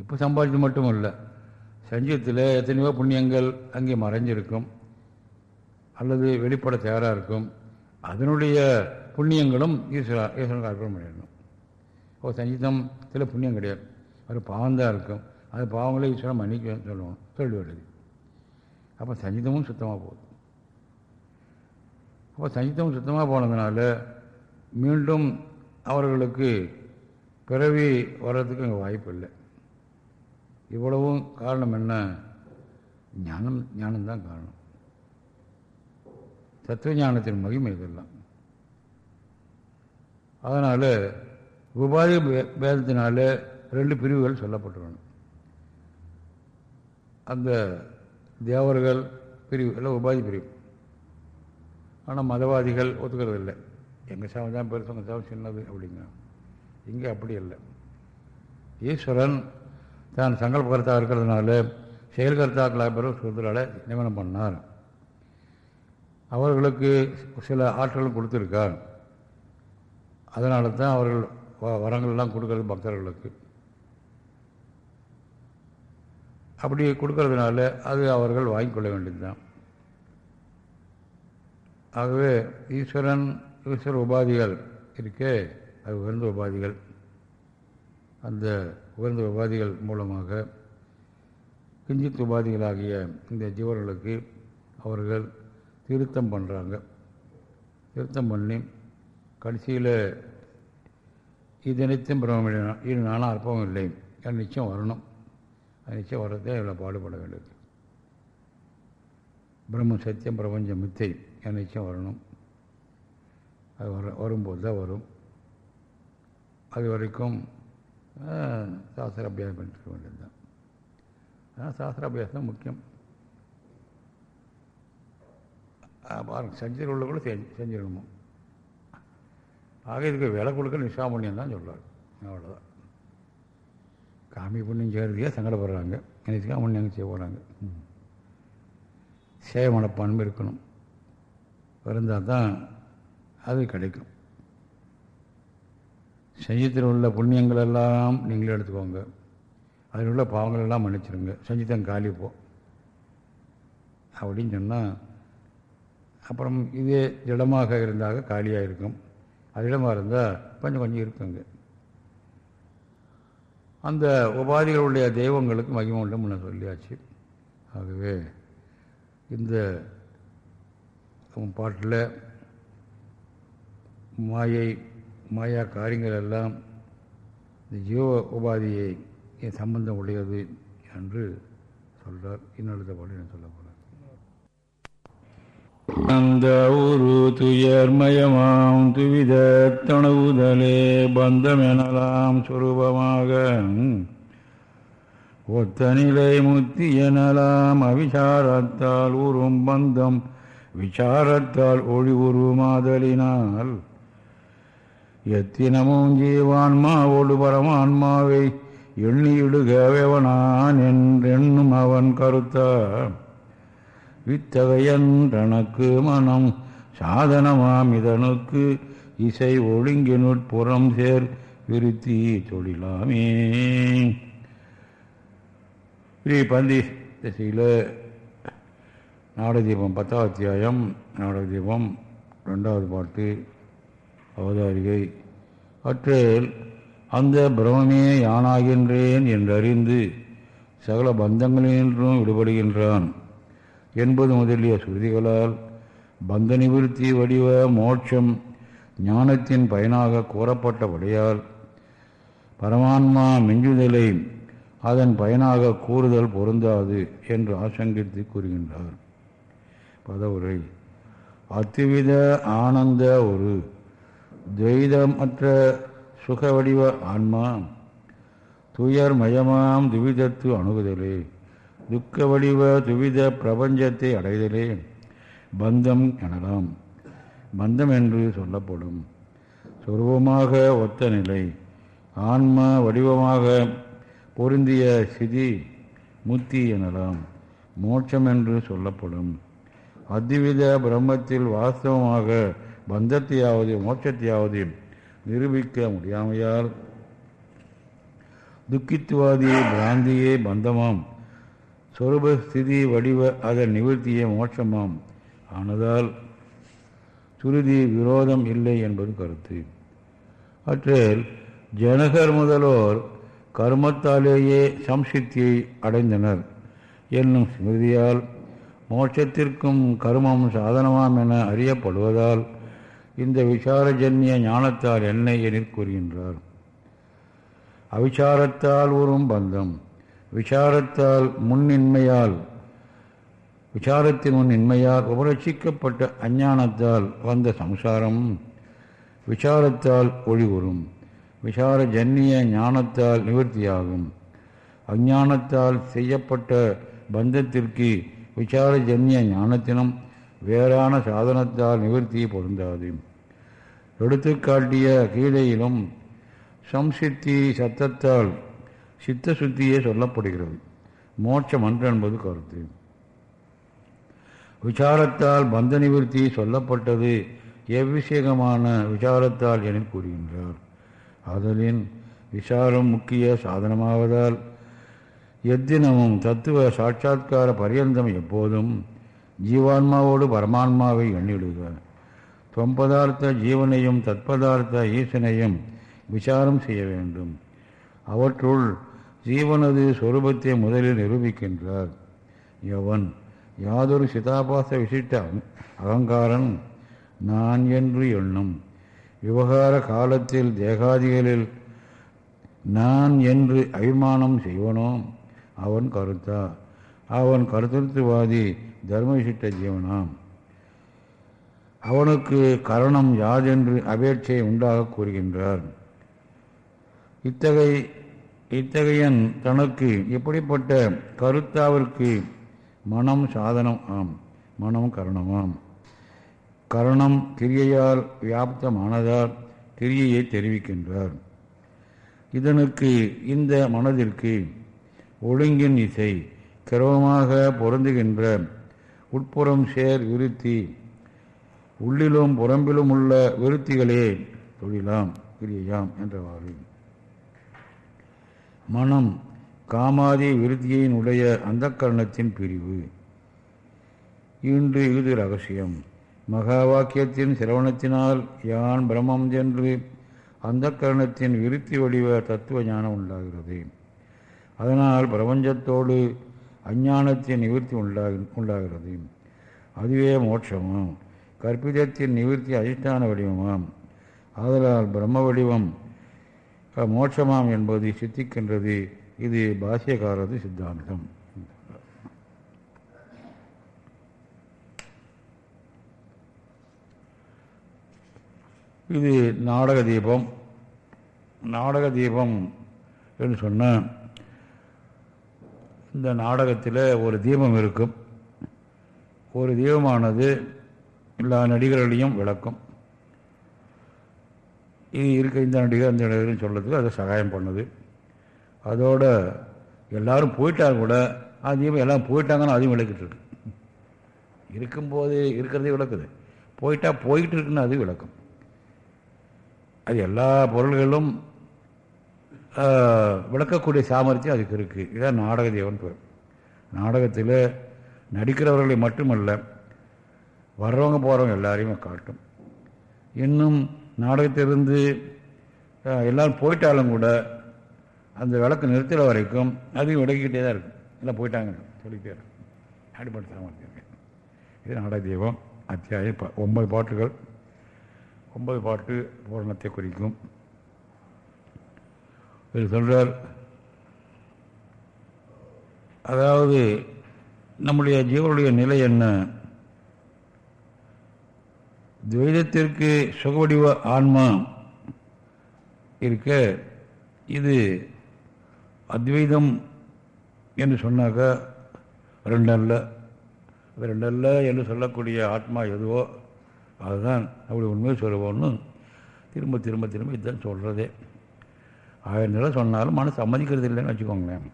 இப்போ சம்பாதிச்சு மட்டும் இல்லை சஞ்சயத்தில் எத்தனையோ புண்ணியங்கள் அங்கே மறைஞ்சிருக்கும். அல்லது வெளிப்பட தயாராக இருக்கும். அதனுடைய புண்ணியங்களும் ஈஸ்வரா ஈஸ்வரன் அர்ப்பணம் பண்ணிடணும். ஓ சில புண்ணியம் கிடையாது. அது பாவம் தான் இருக்கும். அது பாவங்களே ஈஸ்வரம் மன்னிக்க சொல்லுவோம். சொல்லி வருது. அப்போ சஞ்சிதமும் சுத்தமாக போகுது. அப்போ சஞ்சிதமும் சுத்தமாக போனதுனால மீண்டும் அவர்களுக்கு பிறவி வர்றதுக்கு அங்கே வாய்ப்பு இல்லை. இவ்வளவும் காரணம் என்ன? ஞானம் ஞானம்தான் காரணம். தத்துவ ஞானத்தின் மகிமை இதெல்லாம். அதனால் உபாதி பேதத்தினால ரெண்டு பிரிவுகள் சொல்லப்பட்டுள்ளன அந்த தேவர்கள் பிரிவு எல்லாம் உபாதி பிரிவு. ஆனால் மதவாதிகள் ஒத்துக்கிறது இல்லை. எங்கள் சாமி தான் பெருசு உங்கள் சாமி சின்னது அப்படிங்க இங்கே அப்படி இல்லை. ஈஸ்வரன் தான் சங்கல்பகர்த்தா இருக்கிறதுனால செயல்கர்த்தாக்களாக பிறகு சுதந்திரால நியமனம் பண்ணார். அவர்களுக்கு சில ஆற்றலும் கொடுத்துருக்கார். அதனால தான் அவர்கள் வரங்கள்லாம் கொடுக்கறது பக்தர்களுக்கு. அப்படி கொடுக்கறதுனால அது அவர்கள் வாங்கிக்கொள்ள வேண்டியது தான் ஆகவே ஈஸ்வரன் ஈஸ்வர உபாதிகள் இருக்கே அது உயர்ந்த உபாதிகள். அந்த உயர்ந்த உபாதிகள் மூலமாக கிஞ்சித் உபாதிகளாகிய இந்த ஜீவர்களுக்கு அவர்கள் திருத்தம் பண்ணுறாங்க திருத்தம் பண்ணி கடைசியில் இது நித்தியம் பிரம்ம இது நானும் அற்பமும் இல்லை. என் நிச்சயம் வரணும். அது நிச்சயம் வர்றதே இவ்வளோ பாடுபட வேண்டியது? பிரம்ம சத்தியம் பிரபஞ்சம் மித்தை. என் நிச்சயம் வரணும். அது வர வரும்போது தான் வரும். அது வரைக்கும் சாஸ்திர அபியாசம் பண்ணிட்டு வேண்டியது தான். அதனால் சாஸ்திர அபியாசம் முக்கியம். பாருங்கள் செஞ்சு உள்ள கூட செஞ்சு செஞ்சிடணுமோ? ஆக இதுக்கு விலை கொடுக்க நிஷா தான் சொல்கிறார் அவ்வளோதான் காமி புண்ணியம் செய்கிறதுக்கே சங்கடப்படுறாங்க. நிச்சயம் செய்ய போகிறாங்க சேவை மனப்பான்மை இருக்கணும். இருந்தால் தான் அது கிடைக்கும். செஞ்சத்தில் உள்ள புண்ணியங்கள் எல்லாம் நீங்களே எடுத்துக்கோங்க. அதில் உள்ள பாவங்கள் எல்லாம் மன்னிச்சிருங்க. செஞ்சித்தம் காலி போ. அப்படின்னு சொன்னால் அப்புறம் இதே திடமாக இருந்தாக காலியாக இருக்கும் அது இருந்தால் கொஞ்சம் கொஞ்சம் இருக்குங்க. அந்த உபாதிகளுடைய தெய்வங்களுக்கு மகிமை உண்டு முன்ன சொல்லியாச்சு. ஆகவே இந்த பாட்டில் மாயை மாயா காரியங்கள் எல்லாம் இந்த ஜீவ உபாதியை சம்பந்தம் உடையது என்று சொல்கிறார் இன்னொருத்த பாட்டு நான் சொல்ல போகிறேன் அந்த ஒரு துயர்மயமாம் துவித தணவுதலே பந்தமெனலாம் சுரூபமாக. ஒத்த நிலை முத்தி எனலாம் அவிசாரத்தால் உறும் பந்தம் விசாரத்தால் ஒளி உருமாதலினால் எத்தினமும் ஜீவான்மாவோடு பரமான்மாவை எண்ணியிடுகவேவனான் என்றென்னும் அவன் கருத்தான் வித்தகையன் தனக்கு மனம் சாதனமாம் இதனுக்கு இசை ஒழுங்கினுட்புறம் சேர் விருத்தி தொழிலாமே. ஸ்ரீ பந்தி திசையில் நாடதீபம் பத்தாவது அத்தியாயம் நாடகதீபம் ரெண்டாவது பாட்டு அவதாரிகை. அற்றேல் அந்த பிரமமே யானாகின்றேன் என்றறிந்து சகல பந்தங்களினின்றும் விடுபடுகின்றான். என்பது முதலிய சுருதிகளால் பந்த நிவிருத்தி வடிவ மோட்சம் ஞானத்தின் பயனாக கூறப்பட்டபடியால் பரமான்மா மிஞ்சுதலை அதன் பயனாக கூறுதல் பொருந்தாது என்று ஆசங்கித்து கூறுகின்றார். பதவுரை. அத்துவித ஆனந்த ஒரு துவைதமற்ற சுக வடிவ ஆன்மா துயர் மயமாம் துவிதத்து அணுகுதலே. துக்க வடிவ துவித பிரபஞ்சத்தை அடைதலே பந்தம் எனலாம். பந்தம் என்று சொல்லப்படும். சொருபமாக ஒத்த நிலை. ஆன்ம வடிவமாக பொருந்திய சிதி முத்தி எனலாம். மோட்சம் என்று சொல்லப்படும். அத்வித பிரம்மத்தில் வாஸ்தவமாக பந்தத்தையாவது மோட்சத்தையாவது நிரூபிக்க முடியாமையால் துக்கித்துவாதி பிராந்தியே பந்தமாம். சொரூப ஸ்திதி வடிவ அதன் நிவர்த்தியே மோட்சமாம். ஆனதால் துருதி விரோதம் இல்லை என்பது கருத்து. அற்றில் ஜனகர் முதலோர் கர்மத்தாலேயே சம்சித்தியை அடைந்தனர். என்னும் ஸ்மிருதியால் மோட்சத்திற்கும் கருமம் சாதனமாம் என அறியப்படுவதால் இந்த விசாரஜன்ய ஞானத்தால் என்ன எனிற் கூறுகின்றார் அவிசாரத்தால் உறும் பந்தம். விசாரத்தால் முன்னின்மையால் விசாரத்தின் முன்னின்மையால் உபரட்சிக்கப்பட்ட அஞ்ஞானத்தால் வந்த சம்சாரம் விசாரத்தால் ஒளிவரும் விசார ஜன்னிய ஞானத்தால் நிவர்த்தியாகும். அஞ்ஞானத்தால் செய்யப்பட்ட பந்தத்திற்கு விசார ஜன்னிய ஞானத்தினும் வேறான சாதனத்தால் நிவர்த்தி பொருந்தாது. எடுத்துக்காட்டிய கீதையிலும் சம்சித்தி சத்தத்தால் சித்த சுத்தியே சொல்லப்படுகிறது. மோட்சம் அன்று என்பது கருத்து. விசாரத்தால் பந்த நிவர்த்தி சொல்லப்பட்டது எவ்விஷேகமான விசாரத்தால் என கூறுகின்றார். அதலின் விசாரம் முக்கிய சாதனமாவதால் எத்தினமும் தத்துவ சாட்சா்கார பரியந்தம் எப்போதும் ஜீவான்மாவோடு பரமான்மாவை எண்ணிடுக. தொம்பதார்த்த ஜீவனையும் தத்பதார்த்த ஈசனையும் விசாரம் செய்ய வேண்டும். அவற்றுள் ஜீவனது சொரூபத்தை முதலில் நிரூபிக்கின்றார். எவன் யாதொரு சிதாபாச விசிட்ட அகங்காரன் நான் என்று எண்ணும். விவகார காலத்தில் தேகாதிகளில் நான் என்று அபிமானம் செய்வனோ? அவன் கருத்தா? அவன் கருத்துருத்துவாதி தர்மவிசிட்ட ஜீவனாம். அவனுக்கு கரணம் யாதென்று அபேட்சை உண்டாக கூறுகின்றார். இத்தகைய இத்தகையன் தனக்கு இப்படிப்பட்ட கருத்தாவிற்கு மனம் சாதனம் ஆம் மனம் கரணமாம். கரணம் கிரியையால் வியாப்தமானதால் கிரியையை தெரிவிக்கின்றார். இதனுக்கு இந்த மனதிற்கு ஒழுங்கின் இசை கிரவமாக பொருந்துகின்ற உட்புறம் சேர் விருத்தி உள்ளிலும் புறம்பிலும் உள்ள விருத்திகளே தொழிலாம் கிரியையாம் என்றவாறு. மனம் காமாதி விருத்தியினுடைய அந்த கரணத்தின் பிரிவு. இன்று இது ரகசியம். மகா வாக்கியத்தின் சிரவணத்தினால் யான் பிரம்மம் என்று அந்த கரணத்தின் விருத்தி வடிவ தத்துவ ஞானம் உண்டாகிறது. அதனால் பிரபஞ்சத்தோடு அஞ்ஞானத்தின் நிவர்த்தி உண்டாகி உண்டாகிறது. அதுவே மோட்சமாம். கற்பிதத்தின் நிவர்த்தி அதிஷ்டான வடிவமாம். ஆதலால் பிரம்ம வடிவம் மோட்சமாம் என்பது சித்திக்கின்றது. இது பாஷ்யக்காரது சித்தாந்தம். இது நாடக தீபம். நாடக தீபம் என்று சொன்னால் இந்த நாடகத்தில் ஒரு தீபம் இருக்கும். ஒரு தீபமானது எல்லா நடிகர்களையும் விளக்கும். இது இருக்க இந்த நடிகர் அந்த நடிகர்னு சொல்கிறதுக்கு அதை சகாயம் பண்ணுது. அதோட எல்லாரும் போயிட்டாங்க கூட அது தீபம் எல்லாம் போயிட்டாங்கன்னு அதையும் விளக்கிட்டு இருக்கு. இருக்கும்போது இருக்கிறதே விளக்குது. போயிட்டா போயிட்டு இருக்குன்னு அது விளக்கம். அது எல்லா பொருள்களும் விளக்கக்கூடிய சாமர்த்தியம் அதுக்கு இருக்குது இதான் நாடக தேவன் பேர். நாடகத்தில் நடிக்கிறவர்களை மட்டுமல்ல வர்றவங்க போகிறவங்க எல்லாரையுமே காட்டும். இன்னும் நாடகத்திலிருந்து எல்லோரும் போயிட்டாலும் கூட அந்த விளக்கு நிறுத்துகிற வரைக்கும் அதையும் விளக்கிக்கிட்டே தான் இருக்கும். எல்லாம் போயிட்டாங்க. சொல்லிக்கிட்டே இருக்கும் அடிப்படை சாமர்த்தியம் இது நாடக தெய்வம் அத்தியாயம் ஒன்பது பாட்டுகள். ஒன்பது பாட்டு பூரணத்தை குறிக்கும். இது சொல்கிறார் அதாவது நம்முடைய ஜீவனுடைய நிலை என்ன? துவைதத்திற்கு சுகவடிவ ஆன்மா இருக்க இது அத்வைதம் என்று சொன்னாக்கா ரெண்டல்ல. ரெண்டல்ல என்று சொல்லக்கூடிய ஆத்மா எதுவோ அதுதான் அப்படி உண்மையை சொல்லுவோம்னு திரும்ப திரும்ப திரும்ப இதுதான் சொல்கிறதே ஆயிரம் நிலை சொன்னாலும் மனசு சம்மதிக்கிறது இல்லைன்னு வச்சுக்கோங்களேன்.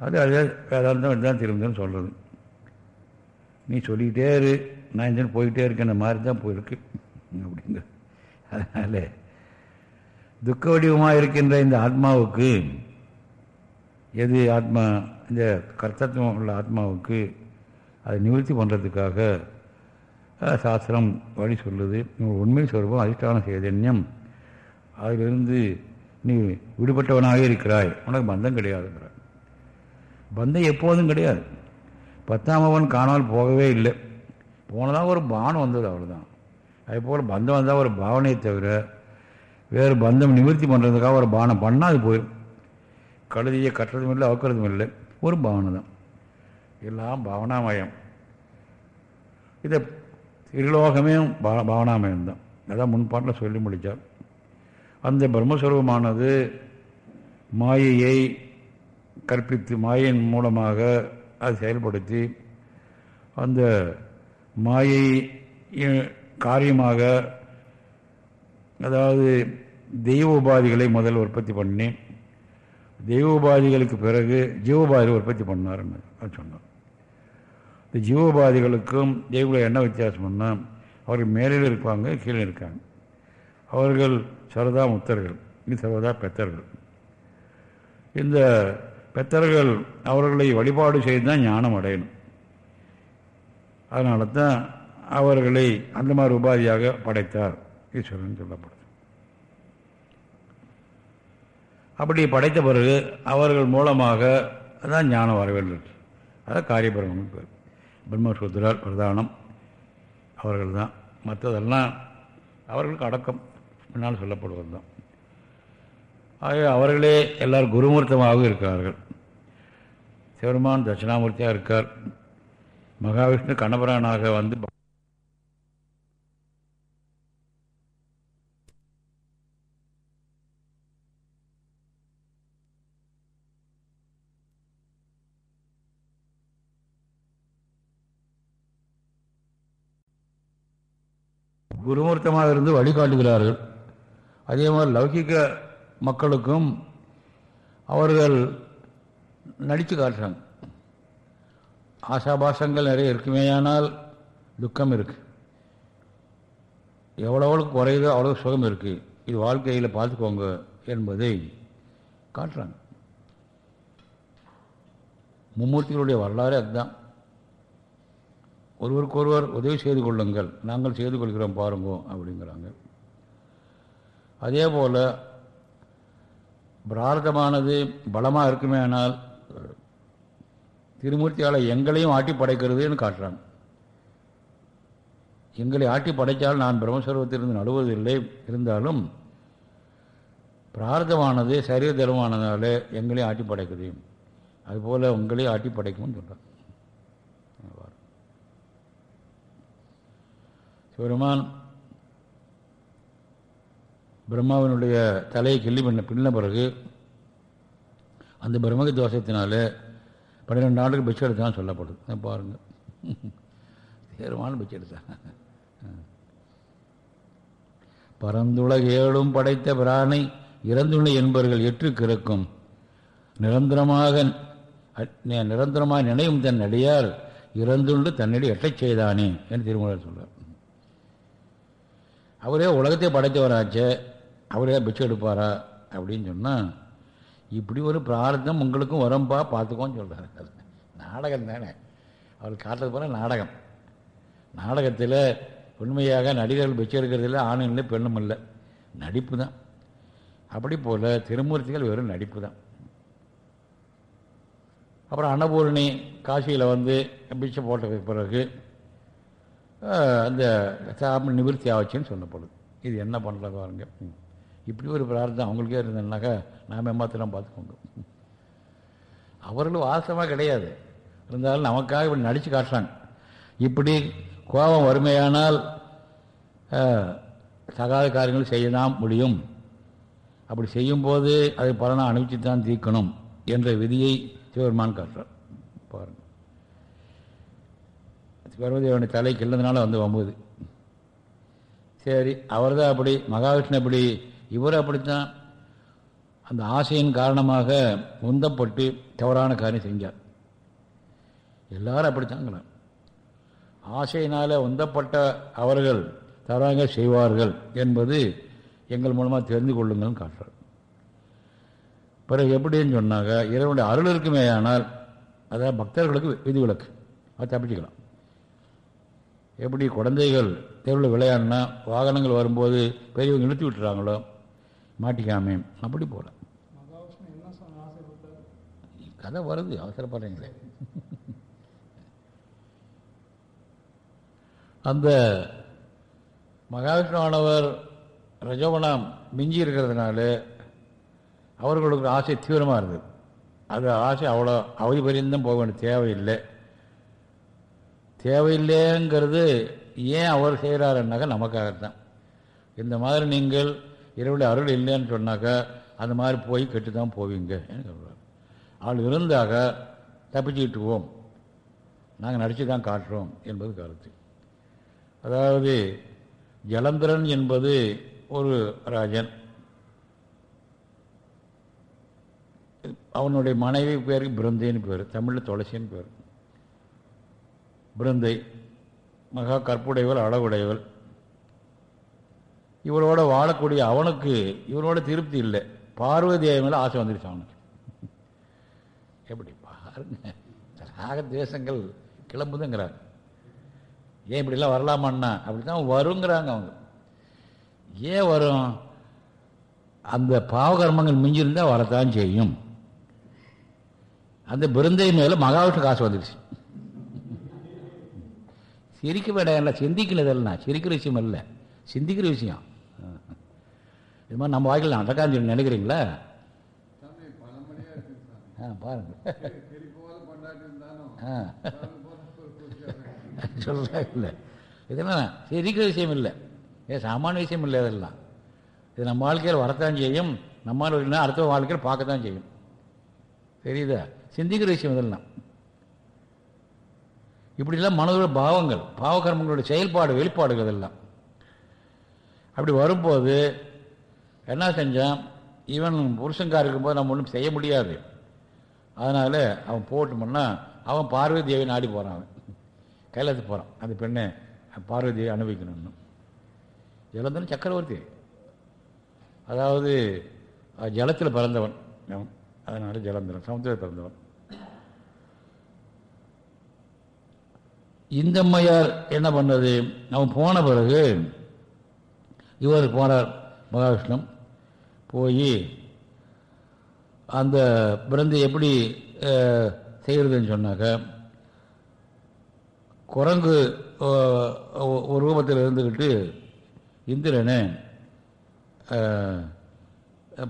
அது அதே வேதாந்தம் இதுதான் திரும்ப சொல்கிறது நீ சொல்லிக்கிட்டே இரு. நான் இந்த போயிட்டே இருக்கேன் மாதிரி தான் போயிருக்கு. அப்படிங்கிற அதனால் துக்க வடிவமாக இருக்கின்ற இந்த ஆத்மாவுக்கு எது ஆத்மா இந்த கர்த்தத்துவம் உள்ள ஆத்மாவுக்கு அதை நிவர்த்தி பண்ணுறதுக்காக சாஸ்திரம் வழி சொல்லுது. உண்மை சொல்வோம் அதிஷ்டான சைதன்யம். அதிலிருந்து நீ விடுபட்டவனாக இருக்கிறாய். உனக்கு பந்தம் கிடையாதுங்கிறார். பந்தம் எப்போதும் கிடையாது. பத்தாமவன் காணால் காணாமல் போகவே இல்லை. போனதான் ஒரு பானம் வந்தது அவ்வளோதான் அதேபோல் பந்தம் வந்தால் ஒரு பாவனையை தவிர வேறு பந்தம் நிவர்த்தி பண்ணுறதுக்காக ஒரு பானம் பண்ணால் அது போயிடும் கழுதியை கட்டுறதும் இல்லை அவுக்கிறதும் இல்லை. ஒரு பாவனை தான். எல்லாம் பாவனாமயம். இதை திருலோகமே பா பாவனாமயம் தான். அதான் முன்பாட்டில் சொல்லி முடித்தார் அந்த பிரம்மஸ்வரூபமானது மாயையை கற்பித்து மாயின் மூலமாக அதை செயல்படுத்தி அந்த மாயை காரியமாக அதாவது தெய்வ உபாதிகளை முதல் உற்பத்தி பண்ணி தெய்வ உபாதிகளுக்கு பிறகு ஜீவோபாதிகளை உற்பத்தி பண்ணார்னு சொன்னார். இந்த ஜீவோபாதிகளுக்கும் தெய்வங்களை என்ன வித்தியாசம்னா அவர்கள் மேலே இருப்பாங்க கீழே இருக்காங்க. அவர்கள் சரதா முத்தர்கள் இது சர்வதா பெத்தர்கள். இந்த பெத்தர்கள் அவர்களை வழிபாடு செய்து தான் ஞானம் அடையணும். அதனால தான் அவர்களை அந்த மாதிரி உபாதியாக படைத்தார். ஈஸ்வரன் சொல்லப்படுது. அப்படி படைத்த பிறகு அவர்கள் மூலமாக தான் ஞானம் வர அதான் காரியபிரமன் பேர். பிரம்மசூத்திரால் பிரதானம் அவர்கள் தான் மற்றதெல்லாம் அவர்களுக்கு அடக்கம் முன்னால் சொல்லப்படுவது தான் ஆகவே அவர்களே எல்லாரும் குருமூர்த்தமாகவும் இருக்கிறார்கள் சிவருமான் தட்சிணாமூர்த்தியாக இருக்கார். மகாவிஷ்ணு கணபரானாக வந்து குருமூர்த்தமாக இருந்து வழிகாட்டுகிறார்கள். அதே மாதிரி லௌகிக மக்களுக்கும் அவர்கள் நடித்து காட்டுறாங்க. ஆசாபாசங்கள் நிறைய இருக்குமேயானால் துக்கம் இருக்குது எவ்வளோவுக்கு குறையுதோ அவ்வளோ சுகம் இருக்குது இது வாழ்க்கையில் பார்த்துக்கோங்க என்பதை காட்டுறாங்க. மும்மூர்த்திகளுடைய வரலாறு அதுதான். ஒருவருக்கொருவர் உதவி செய்து கொள்ளுங்கள். நாங்கள் செய்து கொள்கிறோம் பாருங்கோ அப்படிங்கிறாங்க. அதே போல் பிரார்த்தமானது பலமாக இருக்குமே ஆனால் திருமூர்த்தியால் எங்களையும் ஆட்டி படைக்கிறதுன்னு காட்டுறாங்க. எங்களை ஆட்டி படைத்தால் நான் பிரம்மஸ்வரூபத்திலிருந்து நடுவதில்லை. இருந்தாலும் பிரார்த்தமானது சரீர தர்மமானதால எங்களையும் ஆட்டி படைக்குது. அதுபோல் உங்களையும் ஆட்டி படைக்கும்னு சொல்கிறான் சிவருமான் பிரம்மாவினுடைய தலையை கிள்ளி பண்ண பின்ன பிறகு அந்த பிரம்மக தோஷத்தினால பன்னிரெண்டு நாளுக்கு பிச்சை எடுத்தான் சொல்லப்படுது. பாருங்கள் தேர்வான பிச்சை எடுத்தான் பரந்துலக ஏழும் படைத்த பிரானை இறந்துள்ள என்பவர்கள் எற்று கிறக்கும் நிரந்தரமாக நிரந்தரமாக நினைவும் தன் அடியார் இறந்துண்டு தன்னடி எட்டச் செய்தானே என்று திருமணம் சொல்றார். அவரே உலகத்தை படைத்தவராச்சே அவரே பிச்சை எடுப்பாரா அப்படின்னு சொன்னால் இப்படி ஒரு பிரார்த்தம் உங்களுக்கும் வரம்பா பார்த்துக்கோன்னு சொல்கிறாரு அது நாடகம் தானே. அவர் காட்டுறது போல நாடகம். நாடகத்தில் உண்மையாக நடிகர்கள் பிச்சை எடுக்கிறதில்ல ஆணும் இல்லை பெண்ணும் இல்லை. நடிப்பு தான். அப்படி போல் திருமூர்த்திகள் வெறும் நடிப்பு தான். அப்புறம் அன்னபூரணி காசியில் வந்து பிச்சை போட்ட பிறகு அந்த சாமி நிவர்த்தி ஆச்சுன்னு சொல்லப்படுது இது என்ன பண்ணுறது பாருங்க. இப்படி ஒரு பிரார்த்தம் அவங்களுக்கே இருந்ததுனாக்கா நாம் ஏமாத்திரம் பார்த்துக்கோங்க. அவர்களும் வாசமாக கிடையாது. இருந்தாலும் நமக்காக இப்படி நடித்து காட்டுறாங்க. இப்படி கோபம் வறுமையானால் சகாத காரியங்கள் செய்ய தான் முடியும். அப்படி செய்யும்போது அதை பலனை அனுப்பிச்சு தான் தீர்க்கணும் என்ற விதியை சிவபெருமான் காட்டுறார். பாருங்கள் பர்வதேவனுடைய தலை கிள்ளதுனால வந்து வம்புது. சரி அவர் தான் அப்படி மகாவிஷ்ணு அப்படி இவர் அப்படித்தான் அந்த ஆசையின் காரணமாக உந்தப்பட்டு தவறான காரியம் செஞ்சார். எல்லாரும் அப்படித்தாங்கள ஆசையினால் உந்தப்பட்ட அவர்கள் தவறாக செய்வார்கள் என்பது எங்கள் மூலமாக தெரிந்து கொள்ளுங்கள் காட்டுறார். பிறகு எப்படின்னு சொன்னாங்க இறைவனுடைய அருள் இருக்குமே ஆனால் அதாவது பக்தர்களுக்கு விதிவிலக்கு அதை தப்பிச்சுக்கலாம். எப்படி குழந்தைகள் தெருவில் விளையாடினா வாகனங்கள் வரும்போது பெரியவங்க நிறுத்தி விட்டுறாங்களோ மாட்டிக்காமே. அப்படி போகலாம் கதை வருது அவசரப்படுறீங்களே. அந்த மகாவிஷ்ணுவானவர் ரஜோகுணம் மிஞ்சி இருக்கிறதுனால அவர்களுக்கு ஆசை தீவிரமாக இருந்தது. அது ஆசை அவ்வளோ அவதி பரியந்தம் போக வேண்டிய தேவையில்லை. தேவையில்லைங்கிறது ஏன் அவர் செய்கிறாருன்னாக்கா நமக்காகத்தான். இந்த மாதிரி நீங்கள் இரவுடைய அருள் இல்லைன்னு சொன்னாக்கா அந்த மாதிரி போய் கெட்டு தான் போவீங்க சொல்கிறார் அவள் இருந்தாக தப்பிச்சுக்கிட்டுவோம் நாங்கள் நடித்து தான் காட்டுறோம் என்பது கருத்து. அதாவது ஜலந்திரன் என்பது ஒரு ராஜன். அவனுடைய மனைவி பேருக்கு பிருந்தைன்னு பேர் தமிழில் துளசின்னு பேர். பிருந்தை மகா கற்புடையவள் அழகுடையவள் இவரோட வாழக்கூடிய அவனுக்கு இவரோட திருப்தி இல்லை. பார்வதி மேலே ஆசை வந்துருச்சு அவனுக்கு. எப்படி பாருங்க. ராக தேசங்கள் கிளம்புதுங்கிறாங்க. ஏன் இப்படிலாம் வரலாமான்னா அப்படி தான் வருங்கிறாங்க அவங்க. ஏன் வரும்? அந்த பாவகர்மங்கள் மிஞ்சிருந்தால் வரத்தான் செய்யும். அந்த பிருந்தை மேலே மகாவிஷ்ணு காசு வந்துடுச்சு சிரிக்க வேண்டாம் சிந்திக்கல இதெல்லாம். சிரிக்கிற விஷயம் இல்லை. சிந்திக்கிற விஷயம். இது மாதிரி நம்ம வாழ்க்கையில் நடக்கான்னு சொல்லி நினைக்கிறீங்களா? ஆ பாருங்க. ஆ. சொல்கிறாங்க இதெல்லாம் சிரிக்கிற விஷயம் இல்லை. ஏன் சாமானிய விஷயம் இல்லை அதெல்லாம் இது நம்ம வாழ்க்கையில் வரத்தான் செய்யும். நம்ம அடுத்த வாழ்க்கையில் பார்க்கத்தான் செய்யும். தெரியுதா? சிந்திக்கிற விஷயம் இதெல்லாம். இப்படிலாம் மனதோட பாவங்கள் பாவகர்மங்களோட செயல்பாடு வெளிப்பாடுகள் இதெல்லாம். அப்படி வரும்போது என்ன செஞ்சான்? இவன் புருஷங்கார் இருக்கும்போது நம்ம ஒன்றும் செய்ய முடியாது. அதனால் அவன் போட்டோம்னா அவன் பார்வதி தேவி நாடி போகிறான் அவன். கைலாசத்துக்கு போகிறான் அந்த பெண்ணை பார்வதி தேவி அனுபவிக்கணும்னு. ஜலந்தன் சக்கரவர்த்தி. அதாவது ஜலத்தில் பிறந்தவன். அவன். அதனால் ஜலந்தரன் சமுத்திரத்தில் பிறந்தவன். இந்தம்மையார் என்ன பண்ணது? அவன் போன பிறகு இவர் போனார் மகாவிஷ்ணு. போய் அந்த பிறந்து எப்படி செய்கிறதுன்னு சொன்னாக்க குரங்கு ஒரு ரூபத்தில் இருந்துக்கிட்டு இந்திரனை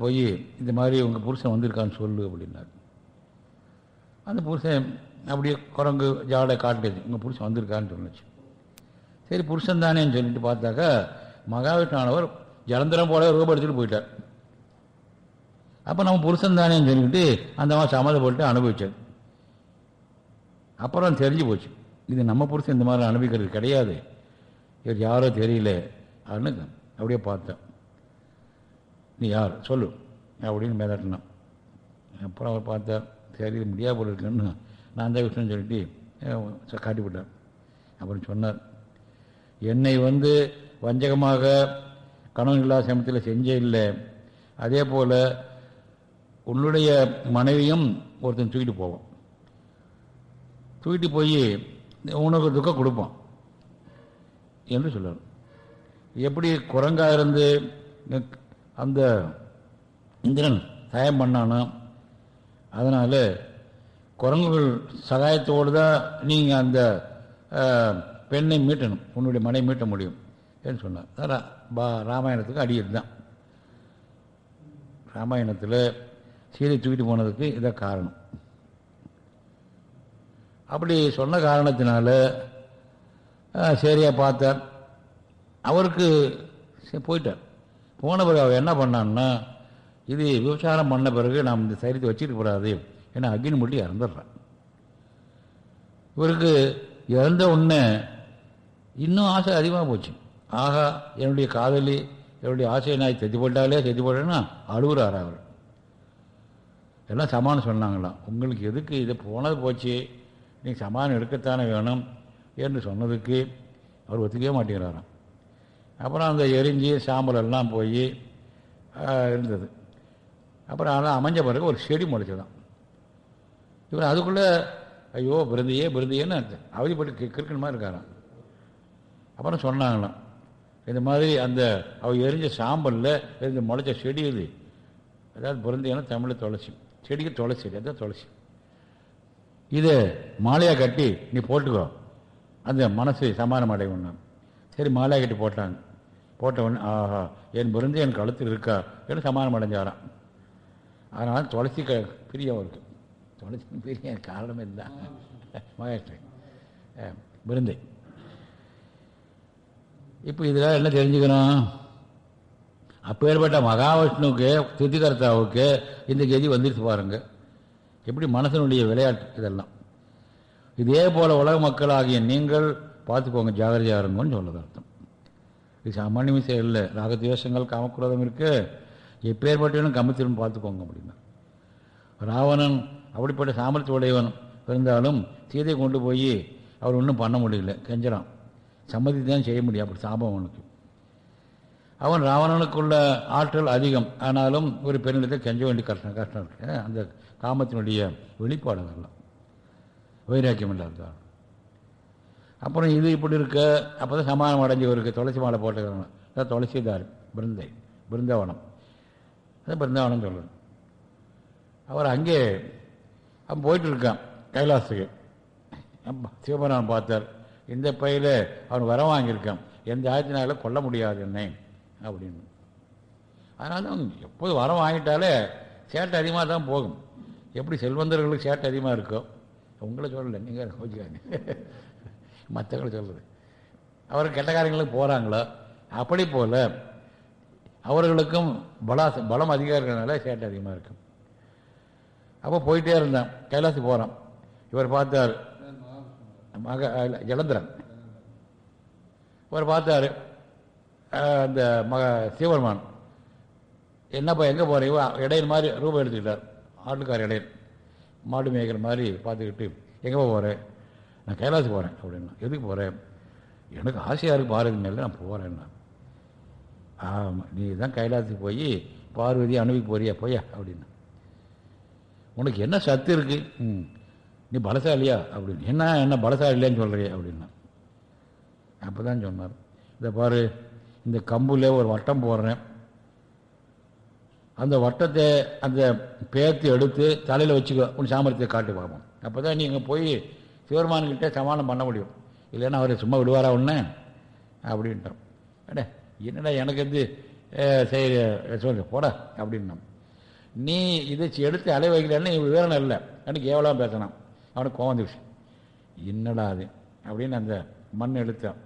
போய் இந்த மாதிரி உங்கள் புருஷன் வந்திருக்கான்னு சொல்லு அப்படின்னாரு. அந்த புருஷன் அப்படியே குரங்கு ஜாடை காட்டுது. உங்கள் புருஷன் வந்திருக்கான்னு சொன்னிச்சு. சரி புருஷன் தானேன்னு சொல்லிட்டு பார்த்தாக்கா மகாவிஷ்ணானவர் ஜலந்திரம் போல ரூபம் எடுத்துகிட்டு போயிட்டார். அப்போ நம்ம புருஷன் தானேன்னு சொல்லிக்கிட்டு அந்த மாதிரி சம்மதப்பட்டு அனுபவிச்சார் அப்புறம் தெரிஞ்சு போச்சு. இது நம்ம புருஷன் இந்த மாதிரி அனுபவிக்கிறது கிடையாது. இவர் யாரோ தெரியல. அப்படின்னு அப்படியே பார்த்தேன். நீ யார்? சொல்லு. அப்படின்னு மேதாட்டினான் அப்புறம் அவர் பார்த்தேன் சரி முடியா போல இருக்குன்னு நான் தான் விஷயம் சொல்லிட்டு காட்டிவிட்டேன் அப்புறம் சொன்னார் என்னை வந்து வஞ்சகமாக கணவன் இல்லாத சமயத்தில் செஞ்சே இல்லை. அதே போல் உன்னுடைய மனைவியும் ஒருத்தன் தூக்கிட்டு போவான். தூக்கிட்டு போய் உனக்கு துக்கம் கொடுப்பான். என்று சொல்லணும் எப்படி குரங்காக இருந்து அந்த இந்திரன் சகாயம் பண்ணானோ அதனால் குரங்குகள் சகாயத்தோடு தான் நீங்கள் அந்த பெண்ணை மீட்டணும் உன்னுடைய மனை மீட்ட முடியும் என்று சொன்னார். பா ராமாயணத்துக்கு அடியது தான். ராமாயணத்தில் சீதை தூக்கிட்டு போனதுக்கு இதான் காரணம். அப்படி சொன்ன காரணத்தினால சரியாக பார்த்தார். அவருக்கு போயிட்டார். போன பிறகு அவர் என்ன பண்ணான்னா இது விபச்சாரம் பண்ண பிறகு நாம் இந்த சரித்தை வச்சுட்டு கூடாது ஏன்னா அக்னி முட்டி இறந்துடுறான் இவருக்கு இறந்த உடனே இன்னும் ஆசை அதிகமாக போச்சு. ஆகா என்னுடைய காதலி என்னுடைய ஆசையை நான் செத்து போட்டாலே செத்து போட்டேன்னா அழுகுறார் அவர். எல்லாம் சமானம் சொன்னாங்களாம். உங்களுக்கு எதுக்கு இது போனது போச்சு? நீங்கள் சமானம் எடுக்கத்தானே வேணும்? என்று சொன்னதுக்கு அவர் ஒத்துக்கவே மாட்டேங்கிறாராம். அப்புறம் அந்த எரிஞ்சு சாம்பல் எல்லாம் போய் இருந்தது. அப்புறம் அதெல்லாம் அமைஞ்ச பிறகு ஒரு செடி முளைச்சதான் இவர் அதுக்குள்ளே ஐயோ பிருந்தியே பிருந்தியேன்னு அவதிப்பட்டு கிறுக்கணுமா மாதிரி இருக்காராம். அப்புறம் சொன்னாங்களாம் இந்த மாதிரி அந்த அவ எரிஞ்ச சாம்பலில் எரிஞ்ச முளைச்ச செடி இது அதாவது பிறந்தையான தமிழில் துளசி செடிக்கு துளசி அதான் துளசி. இதை மாலையாக கட்டி நீ போட்டுக்கோ. அந்த மனசு சமானம் அடையணும் சரி மாலையாக கட்டி போட்டாங்க. போட்ட உடனே ஆஹா என் பிறந்து என் கழுத்தில் இருக்கா என்று சமாதானம் அடைஞ்சாராம். அதனால் துளசி க பிரியம் இருக்கு துளசி பிரிய காரணம் இதுதான். மகேஷ்டன் விருந்தை. இப்போ இதில் என்ன தெரிஞ்சுக்கணும்? அப்பேற்பட்ட மகாவிஷ்ணுவுக்கு திருத்திகர்த்தாவுக்கு இந்த கதி வந்துருச்சு பாருங்க. எப்படி மனசனுடைய விளையாட்டு இதெல்லாம். இதே போல் உலக மக்களாகிய நீங்கள் பார்த்துக்கோங்க ஜாகிரதையாக இருங்கன்னு சொல்லுது அர்த்தம். இது சாமானிய விஷயம் இல்லை. ராகத்வேஷங்கள் காமக்குரோதம் இருக்குது எப்பேற்பட்டவனும் கமித்திரும் பார்த்துக்கோங்க அப்படின்னா. ராவணன் அப்படிப்பட்ட சாமர்த்திய உடையவன் இருந்தாலும் சீதையை கொண்டு போய் அவர் ஒன்றும் பண்ண முடியல. கெஞ்சறான். சம்மதி தான் செய்ய முடியும். அப்படி சாபம் அவனுக்கு. அவன் ராவணனுக்குள்ள ஆற்றல் அதிகம். ஆனாலும் ஒரு பெண்ணிடத்தை கெஞ்ச வேண்டிய கஷ்டம் கஷ்டம் இருக்கு. அந்த காமத்தினுடைய வெளிப்பாடு அதெல்லாம் வைராக்கியம் இல்லாத அப்புறம் இது இப்படி இருக்க அப்போ தான் சமாதானம் அடைஞ்சவருக்கு துளசி மாலை போட்டுக்கிறாங்க. அதான் துளசிதார் பிருந்தை பிருந்தாவனம். அது பிருந்தாவனம் சொல்லுறது அவர் அங்கே அவன் போயிட்டு இருக்கான் கைலாசத்துக்கு சிவபெருமான் பார்த்தார் இந்த பையில் அவன் வர வாங்கியிருக்கான். எந்த ஆயத்தினால கொல்ல முடியாது என்னை. அப்படின்னு. அதனால தான் எப்போது வரம் வாங்கிட்டாலே சேட்டை அதிகமாக தான் போகும். எப்படி செல்வந்தர்களுக்கு சேட்டை அதிகமாக இருக்கோ உங்களை சொல்லலை நீங்கள் கோச்சிக்காங்க மற்றவங்களை சொல்கிறது அவர் கெட்ட காரியங்களுக்கு போகிறாங்களோ அப்படி போல் அவர்களுக்கும் பலா பலம் அதிகம் இருக்கிறதுனால சேட்டை அதிகமாக இருக்கும் அப்போ போயிட்டே இருந்தான். கைலாசி போகிறான் இவர் பார்த்தார் மக ஜலந்திரன். இவர் பார்த்தாரு அந்த மக சிவபெருமான். என்னப்பா எங்கே போகிறீங்க இடையில் மாதிரி ரூபம் எடுத்துக்கிட்டார். ஆட்டுக்கார இடையில் மாடு மேய்க்கிற மாதிரி பார்த்துக்கிட்டு எங்கே போகிறேன் நான் கைலாசி போகிறேன் அப்படின்னா. எதுக்கு போகிறேன் எனக்கு ஆசையாக இருக்குது பாரதி மேலே நான் போகிறேன்னா ஆமாம் நீ தான் கைலாசத்துக்கு போய் பார்வதி அணுவிக்கு போறியா? போயா அப்படின்னா. உனக்கு என்ன சத்து இருக்கு? ம் நீ பலசாலியா? அப்படின்னு. என்ன என்ன பலசாலியான்னு இல்லைன்னு சொல்கிறிய அப்படின்னா. அப்போ தான் சொன்னார். இதை பாரு இந்த கம்பில் ஒரு வட்டம் போடுறேன். அந்த வட்டத்தை அந்த பேர்த்து எடுத்து தலையில் வச்சுக்கோ. உன் சாமர்த்தியத்தை காட்டு பார்ப்போம் அப்போ தான் நீங்கள் போய் சிவருமான்கிட்ட சமாளம் பண்ண முடியும். இல்லைன்னா அவர் சும்மா விடுவாரா ஒன்று அப்படின்ட்டோம் அடே என்னடா எனக்கு வந்து அஹ், சரி சொல்லு போடா அப்படின்னோம் நீ இதை எடுத்து அலை வைக்கலன்னு நீ விவரம் இல்லை. எனக்கு கேவலம் பேசணும் அவனுக்கு கோவந்துச்சு வந்துச்சு என்னடா அது? அப்படின்னு அந்த மண் எடுத்தான்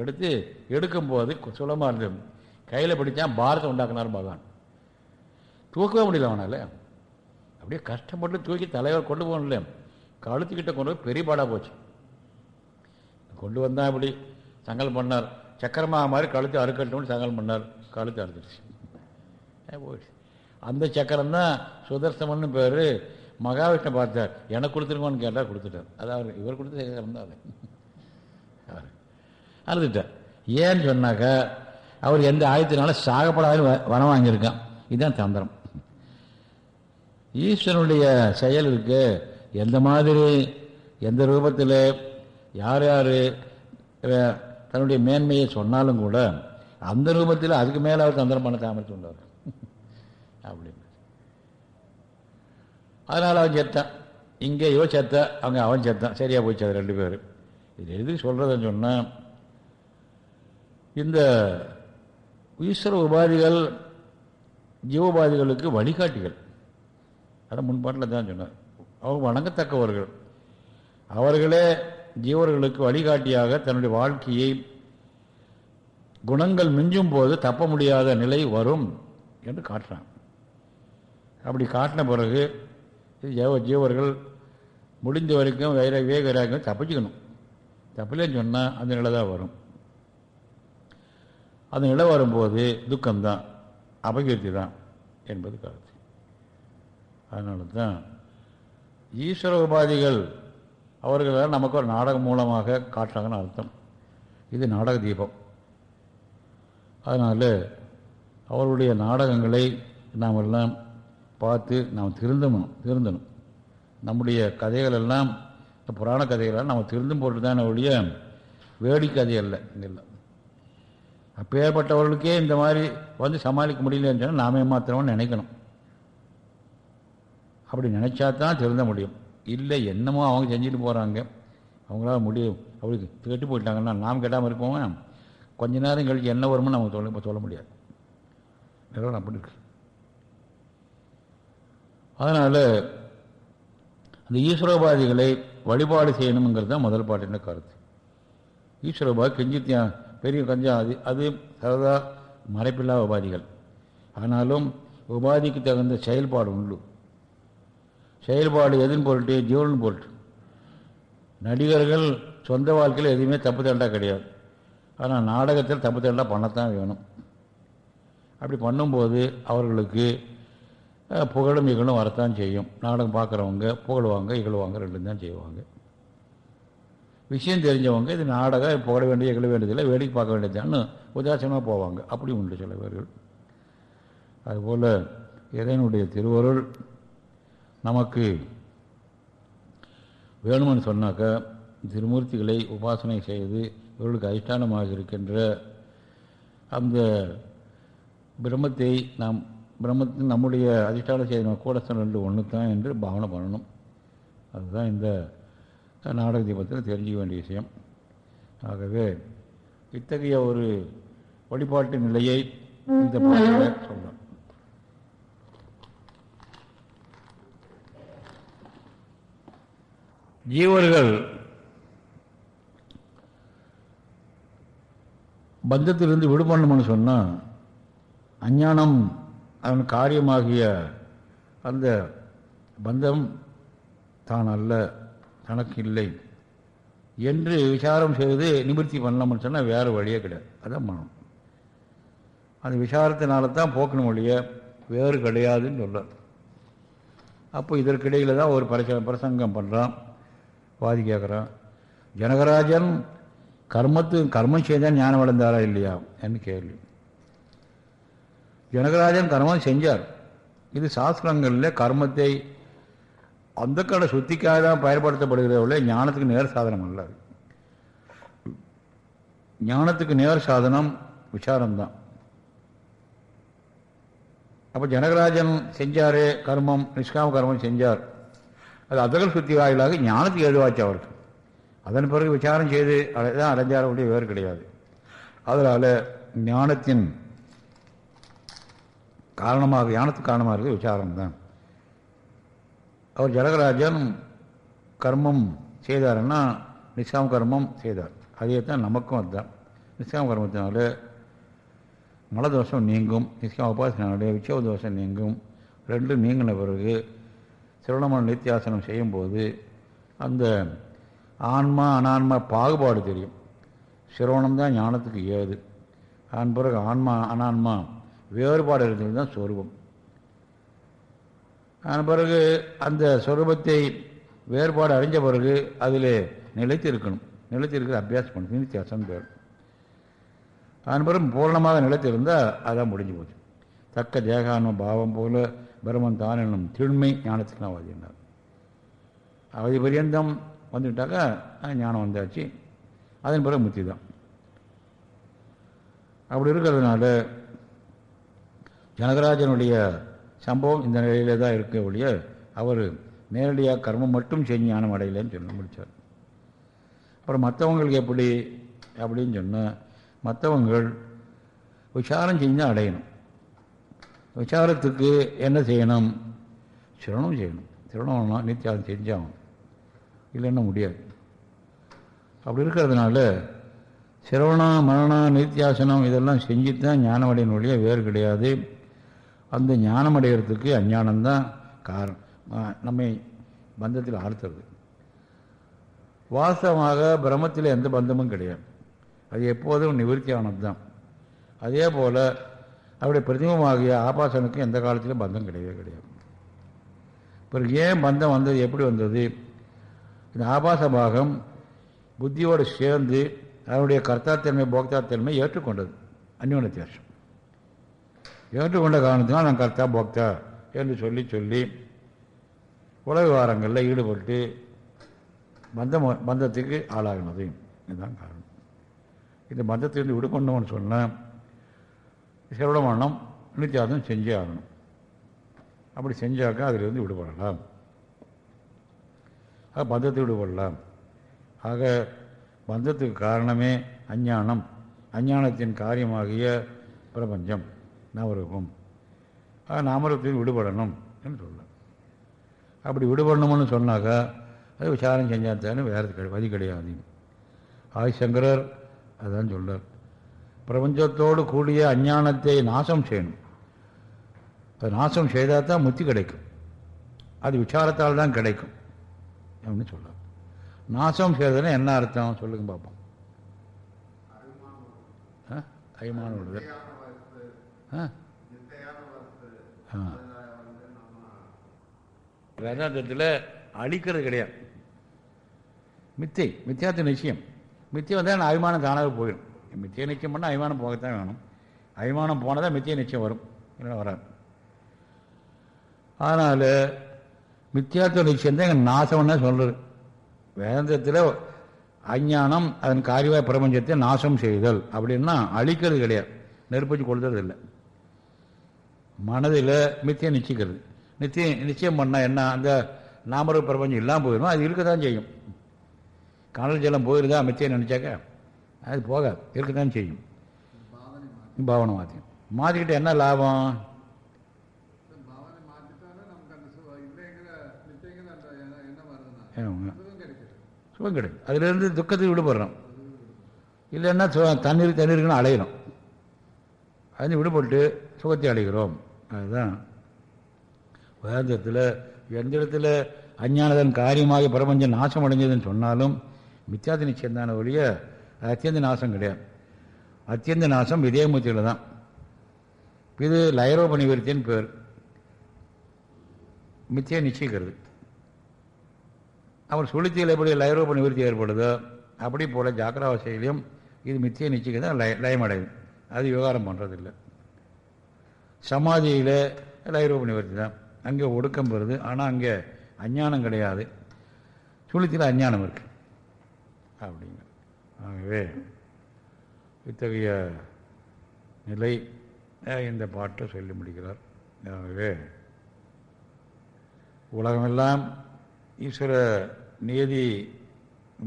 எடுத்து எடுக்கும்போது சுலமாக இருந்தது. கையில் பிடிச்சான் பாரத்தை உண்டாக்குனார் பகவான். தூக்கவே முடியல அவனால். அப்படியே கஷ்டப்பட்டு தூக்கி தலைவர் கொண்டு போகணும்ல கழுத்துக்கிட்ட கொண்டு போய் பெரிய பாடாக போச்சு. கொண்டு வந்தான் இப்படி சங்கல் பண்ணார். சக்கரமாக மாதிரி கழுத்து அறுக்கட்டும்னு சங்கல் பண்ணார். கழுத்து அறுத்துருச்சு. போயிடுச்சு. அந்த சக்கரம் தான் சுதர்சமன்னு பேர். மகாவிஷ்ணு பார்த்தார். எனக்கு கொடுத்துருங்கன்னு கேட்டால் கொடுத்துட்டார். அதாவது இவர் கொடுத்த சக்கரம் தான் அது. அழுதுட்டார் ஏன்னு சொன்னாக்கா அவர் எந்த ஆயத்தினால சாகப்படாத வனம் வாங்கியிருக்கான். இதுதான் தந்திரம். ஈஸ்வரனுடைய செயல் இருக்கு. எந்த மாதிரி எந்த ரூபத்தில் யார் யார் தன்னுடைய மேன்மையை சொன்னாலும் கூட அந்த ரூபத்தில் அதுக்கு மேலே அவர் தந்திரம் பண்ண தாமரித்து உள்ளவர் அப்படின்னு அதனால் அவன் செத்தான். இங்கே இவன் செத்த அவங்க அவன் செத்தான். சரியாக போச்சு அது ரெண்டு பேர். இது எழுதி சொல்கிறதுன்னு சொன்னால் இந்த ஈஸ்வர உபாதிகள் ஜீவோபாதிகளுக்கு வழிகாட்டிகள். அதை முன்பாட்டில் தான் சொன்னார். அவங்க வணங்கத்தக்கவர்கள். அவர்களே ஜீவர்களுக்கு வழிகாட்டியாக தன்னுடைய வாழ்க்கையை குணங்கள் மிஞ்சும் போது தப்ப முடியாத நிலை வரும் என்று காட்டுறான் அப்படி காட்டின பிறகு ஜீவ ஜீவர்கள் முடிந்த வரைக்கும் வைர வேகராக தப்பிச்சுக்கணும். தப்பிலேன்னு சொன்னால் அந்த நிலை தான் வரும். அது நில வரும்போது துக்கம்தான் அபகீர்த்தி தான் என்பது கருத்து. அதனால தான் ஈஸ்வர உபாதிகள் அவர்கள் நமக்கு ஒரு நாடகம் மூலமாக காட்டுறாங்கன்னு அர்த்தம். இது நாடக தீபம். அதனால் அவருடைய நாடகங்களை நாம் எல்லாம் பார்த்து நாம் திருந்தணும் திருந்தணும். நம்முடைய கதைகள் எல்லாம் இந்த புராண கதைகளெல்லாம் நம்ம திருந்தும் போட்டு தான் அவருடைய வேடிக்கதை அல்ல இல்லை அப்பேற்பட்டவர்களுக்கே இந்த மாதிரி வந்து சமாளிக்க முடியலன்னு சொன்னால் நாமே மாத்திரம்னு நினைக்கணும். அப்படி நினச்சா தான் திருந்த முடியும். இல்லை என்னமோ அவங்க செஞ்சுட்டு போகிறாங்க அவங்களால முடியும். அப்படி கெட்டு போயிட்டாங்கன்னா நாம் கெட்டாமல் இருப்போம்? கொஞ்ச நேரம் கழிச்சு என்ன வரும்னு நமக்கு சொல்ல சொல்ல முடியாது. நிறுவனம் அப்படி இருக்கு. அதனால் அந்த ஈஸ்வரோபாதிகளை வழிபாடு செய்யணுங்கிறது தான் முதல் பாட்டின கருத்து. ஈஸ்வரோபாதி கெஞ்சித்தியா பெரிய கொஞ்சம் அது அது சரதா மறைப்பில்லா உபாதிகள். ஆனாலும் உபாதிக்கு தகுந்த செயல்பாடு உண்டு. செயல்பாடு எதுன்னு பொருட்டு? ஜீவன் பொருட்டு. நடிகர்கள் சொந்த வாழ்க்கையில் எதுவுமே தப்பு தண்டா கிடையாது. ஆனால் நாடகத்தில் தப்பு தண்டா பண்ணத்தான் வேணும். அப்படி பண்ணும்போது அவர்களுக்கு புகழும் இகழும் வரத்தான் செய்யும். நாடகம் பார்க்குறவங்க புகழ்வாங்க இகழுவாங்க ரெண்டும் தான் செய்வாங்க. விஷயம் தெரிஞ்சவங்க இது நாடகம் புகழ வேண்டிய எகழ வேண்டியதில்லை வேடிக்கை பார்க்க வேண்டியதுதான்னு உதாசீனமாக போவாங்க. அப்படி உண்டு சில பேர்கள். அதுபோல் இறைவனுடைய திருவருள் நமக்கு வேணும்னு சொன்னாக்கா திருமூர்த்திகளை உபாசனை செய்து இவர்களுக்கு அதிஷ்டானமாக இருக்கின்ற அந்த பிரம்மத்தை நாம் பிரம்மத்தின் நம்முடைய அதிஷ்டான செய்த கூடசன் ரெண்டு ஒன்று தான் என்று பாவனை பண்ணணும். அதுதான் இந்த நாடக தீபத்தில் தெரிஞ்சிக்க வேண்டிய விஷயம். ஆகவே இத்தகைய ஒரு வழிபாட்டு நிலையை இந்த பாட்டில் சொல்லலாம் ஜீவர்கள் பந்தத்திலிருந்து விடுபடணும்னு சொன்னால் அஞ்ஞானம் அதன் காரியமாகிய அந்த பந்தம் தான் அல்ல. தனக்கு இல்லை என்று விசாரம் செய்து நிவர்த்தி பண்ணலாம்னு சொன்னால் வேறு வழியே கிடையாது. அதான் மனம் அந்த விசாரத்தினால தான் போக்கணும் வழிய வேறு கிடையாதுன்னு சொல்ல அப்போ இதற்கிடையில் தான் ஒரு பிரச பிரசங்கம் பண்ணுறான் வாதி கேட்குறான் ஜனகராஜன் கர்மத்து கர்மம் செய்தால் ஞானம் அடைந்தாரா இல்லையா? என்று கேள்வி. ஜனகராஜன் கர்மம் செஞ்சார். இது சாஸ்திரங்களில் கர்மத்தை அந்த கடை சுத்திக்காக தான் பயன்படுத்தப்படுகிறவர்களே ஞானத்துக்கு நேர் சாதனம் அல்ல ஞானத்துக்கு நேர் சாதனம் விசாரம்தான். அப்போ ஜனகராஜன் செஞ்சார் கர்மம் நிஷ்காம கர்மம் செஞ்சார். அது அதகல் சுத்தி வாயிலாக ஞானத்துக்கு எழுதுவாச்சு அவருக்கு. அதன் பிறகு விசாரம் செய்து தான் அடைஞ்சார வேறு கிடையாது. அதனால் ஞானத்தின் காரணமாக ஞானத்துக்கு காரணமாக இருக்கிறது விசாரம் தான் அவர் ஜனகராஜன் கர்மம் செய்தாருன்னா நிசாம் கர்மம் செய்தார். அதே தான் நமக்கும் அதுதான். நிசாம் கர்மத்தினால மலதோஷம் நீங்கும் நிசாம் உபாசனாலே விச்சவ தோஷம் நீங்கும். ரெண்டும் நீங்கின பிறகு சிரவணமான நித்தியாசனம் செய்யும்போது அந்த ஆன்மா அனான்மா பாகுபாடு தெரியும். சிரவணம் தான் ஞானத்துக்கு ஏது. அதன் பிறகு ஆன்மா அனான்மா வேறுபாடு இருக்கிறது தான் சொருபம். அதன் பிறகு அந்த சொரூபத்தை வேறுபாடு அடைஞ்ச பிறகு அதில் நிலைத்து இருக்கணும் நிலைத்து இருக்கிற அபியாசம் பண்ணணும். வித்தியாசம் பேர். அதன் பிறகு பூர்ணமாக நிலைத்திருந்தால் அதான் முடிஞ்சு போச்சு. தக்க தேகான்ம பாவம் போல பிரம்மன் தான் என்னும் திண்மை ஞானத்துக்கு நான் வாதினார் அவதி பரியந்தம் வந்துவிட்டாக்கா ஞானம் வந்தாச்சு. அதன் பிறகு முத்தி தான். அப்படி இருக்கிறதுனால ஜனகராஜனுடைய சம்பவம் இந்த நிலையிலே தான் இருக்க ஒழிய அவர் நேரடியாக கர்மம் மட்டும் செஞ்சு ஞானம் அடையலைன்னு சொல்ல முடிச்சார். அப்புறம் மற்றவங்களுக்கு எப்படி அப்படின்னு சொன்னால் மற்றவங்கள் விசாரம் செஞ்சு அடையணும். விசாரத்துக்கு என்ன செய்யணும்? சிரவணம் செய்யணும். சிரவணம்னா நித்தியாசம் செஞ்சாகணும். இல்லைன்னா முடியாது. அப்படி இருக்கிறதுனால சிரவணம் மரணம் நித்தியாசனம் இதெல்லாம் செஞ்சு தான் ஞானம் அடையணும் வேறு கிடையாது. அந்த ஞானம் அடைகிறதுக்கு அஞ்ஞானம்தான் காரணம். நம்மை பந்தத்தில் ஆழ்த்துறது. வாஸ்தவமாக பிரம்மத்தில் எந்த பந்தமும் கிடையாது. அது எப்போதும் நிவர்த்தியானது தான் அதே போல் அவருடைய பிரதிமமாகிய ஆபாசனுக்கு எந்த காலத்திலும் பந்தம் கிடையவே கிடையாது. பிறகு ஏன் பந்தம் வந்தது எப்படி வந்தது? இந்த ஆபாச பாகம் புத்தியோடு சேர்ந்து அவருடைய கர்த்தாத்தன்மை போக்தாத்தன்மை ஏற்றுக்கொண்டது. அந்யோனத்தியாசம் ஏற்றுக்கொண்ட காரணத்தினால் நான் கர்த்தா போக்தா என்று சொல்லி சொல்லி உலக வாரங்களில் ஈடுபட்டு பந்த பந்தத்துக்கு ஆளாகினது. இதுதான் காரணம். இந்த பந்தத்திலிருந்து விடுபடணும்னு சொன்னால் சிரவணமரணம் நித்தியாசம் செஞ்சே ஆகணும். அப்படி செஞ்சாக்கா அதிலிருந்து விடுபடலாம். ஆக பந்தத்தை விடுபடலாம். ஆக பந்தத்துக்கு காரணமே அஞ்ஞானம். அஞ்ஞானத்தின் காரியமாகிய பிரபஞ்சம். நாமரூபம் ஆக நாமரூபத்தில் விடுபடணும் என்று சொல்ல அப்படி விடுபடணும்னு சொன்னாக்கா அது விசாரம் செஞ்சாத்தானே வேறு வதி வழி கிடையாது. ஆதிசங்கரர் அதான் சொல்கிறார் பிரபஞ்சத்தோடு கூடிய அஞ்ஞானத்தை நாசம் செய்யணும். அது நாசம் செய்தால் தான் முத்தி கிடைக்கும். அது விசாரத்தால் தான் கிடைக்கும் அப்படின்னு சொல்றார். நாசம் செய்யறதுன்னா என்ன அர்த்தம்? சொல்லுங்க பார்ப்போம் ஆ? அய்மான விடுதல் ஆ ஆ. வேதாந்தத்தில் அழிக்கிறது கிடையாது. மித்தை மித்தியாத்த நிச்சயம். மித்தியம் வந்தால் அபிமானம் தானாக போயிடும். மித்திய நிச்சயம் பண்ணால் அபிமானம் போகத்தான் வேணும். அபிமானம் போனால் தான் மித்திய நிச்சயம் வரும். இல்லை வராது. அதனால் மித்தியாத்துவ நிச்சயம் தான் எங்கள் நாசம்னு சொல்கிறது வேதாந்தத்தில் அஞ்ஞானம் அதன் காரியவாய் பிரபஞ்சத்தை நாசம் செய்தல். அப்படின்னா அழிக்கிறது கிடையாது. நெருப்பச்சு கொளுத்துறது இல்லை மனதில் மித்தியம் நிச்சயிக்கிறது நித்தியம் நிச்சயம் பண்ணால் என்ன? அந்த நாமரூப பிரபஞ்சம் இல்லாமல் போயிடும்? அது இருக்க தான் செய்யும். கடல் ஜலம் போயிருதா மித்தியம் நினச்சாக்க? அது போகாது. இருக்க தான் செய்யும். பாவனை மாற்றியும் மாற்றிக்கிட்டு என்ன லாபம்? சுகம் கிடைக்கும். அதுலேருந்து துக்கத்துக்கு விடுபடுறோம். இல்லைன்னா தண்ணீர் தண்ணீருக்குன்னு அலையிறோம். அது விடுபட்டு சுகத்தை அடைகிறோம். அதுதான். வேதத்தில் எந்த இடத்துல அஞ்ஞானதன் காரியமாக பிரபஞ்சம் நாசம் அடைஞ்சதுன்னு சொன்னாலும் மித்தியாதி நிச்சயந்தான ஒழிய அத்தியந்த நாசம் கிடையாது. அத்தியந்த நாசம் விதயமூர்த்தியில் தான். இது லயரோப நிவர்த்தின்னு பேர். மித்தியை நிச்சயிக்கிறது. அவர் சுளுத்தியில் எப்படி லயரூப நிவர்த்தி ஏற்படுதோ அப்படி போல் ஜாக்கிராவசையிலையும் இது மித்தியை நிச்சயிக்க தான் லய லயமடையும். அது விவகாரம் பண்ணுறதில்லை சமாதியில் லயரூப நிவர்த்தி தான் அங்கே ஒடுக்கம் வருது. ஆனால் அங்கே அஞ்ஞானம் கிடையாது. சுழித்தில் அஞ்ஞானம் இருக்கு. அப்படிங்க. ஆகவே இத்தகைய நிலை இந்த பாட்டை சொல்லி முடிக்கிறார். ஆகவே உலகமெல்லாம் ஈஸ்வர நியதி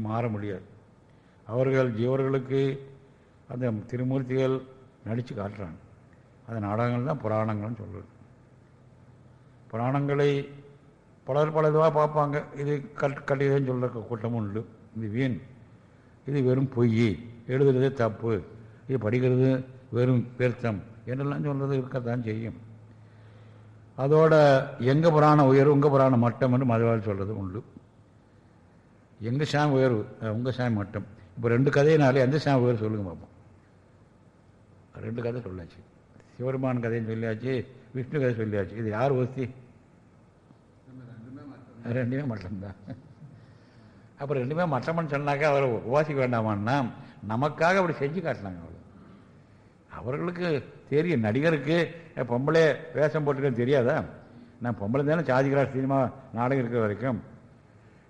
மாற முடியாது. அவர்கள் ஜீவர்களுக்கு அந்த திருமூர்த்திகள் நடித்து காட்டுறாங்க. அந்த நாடகங்கள் தான் புராணங்கள்னு சொல்கிறது புராணங்களை பலர் பல இதுவாக பார்ப்பாங்க. இது கட் கட்டியதுன்னு சொல்கிற கூட்டமும் உண்டு. இது வீண். இது வெறும் பொய். எழுதுறது தப்பு. இது படிக்கிறது வெறும் பெருத்தம் என்றெல்லாம் சொல்கிறது இருக்கத்தான் செய்யும். அதோட எங்கள் புராணம் உயர்வு உங்கள் புராணம் மட்டம் என்று மதுவால் சொல்கிறது உண்டு. எங்கள் சாமி உயர்வு? உங்கள் சாமி மட்டம். இப்போ ரெண்டு கதையினாலே எந்த சாமி உயர்வு சொல்லுங்க பார்ப்போம் ரெண்டு கதை சொல்லாச்சு. சிவருமான் கதைன்னு சொல்லியாச்சு விஷ்ணு கதை சொல்லியாச்சு. இது யார் ஒஸ்தி ரெண்டுமே மட்டம்தான். அப்புறம் ரெண்டுமே மட்டம்னு சொன்னாக்கா அவரை உபாசிக்க வேண்டாமான்னா நமக்காக அப்படி செஞ்சு காட்டினாங்க அவ்வளோ அவர்களுக்கு தெரியும் நடிகருக்கு பொம்பளை வேஷம் போட்டுக்கன்னு தெரியாதா? நான் பொம்பளை தானே சாதிக்கிறார் சினிமா நாடகம் இருக்கிற வரைக்கும்.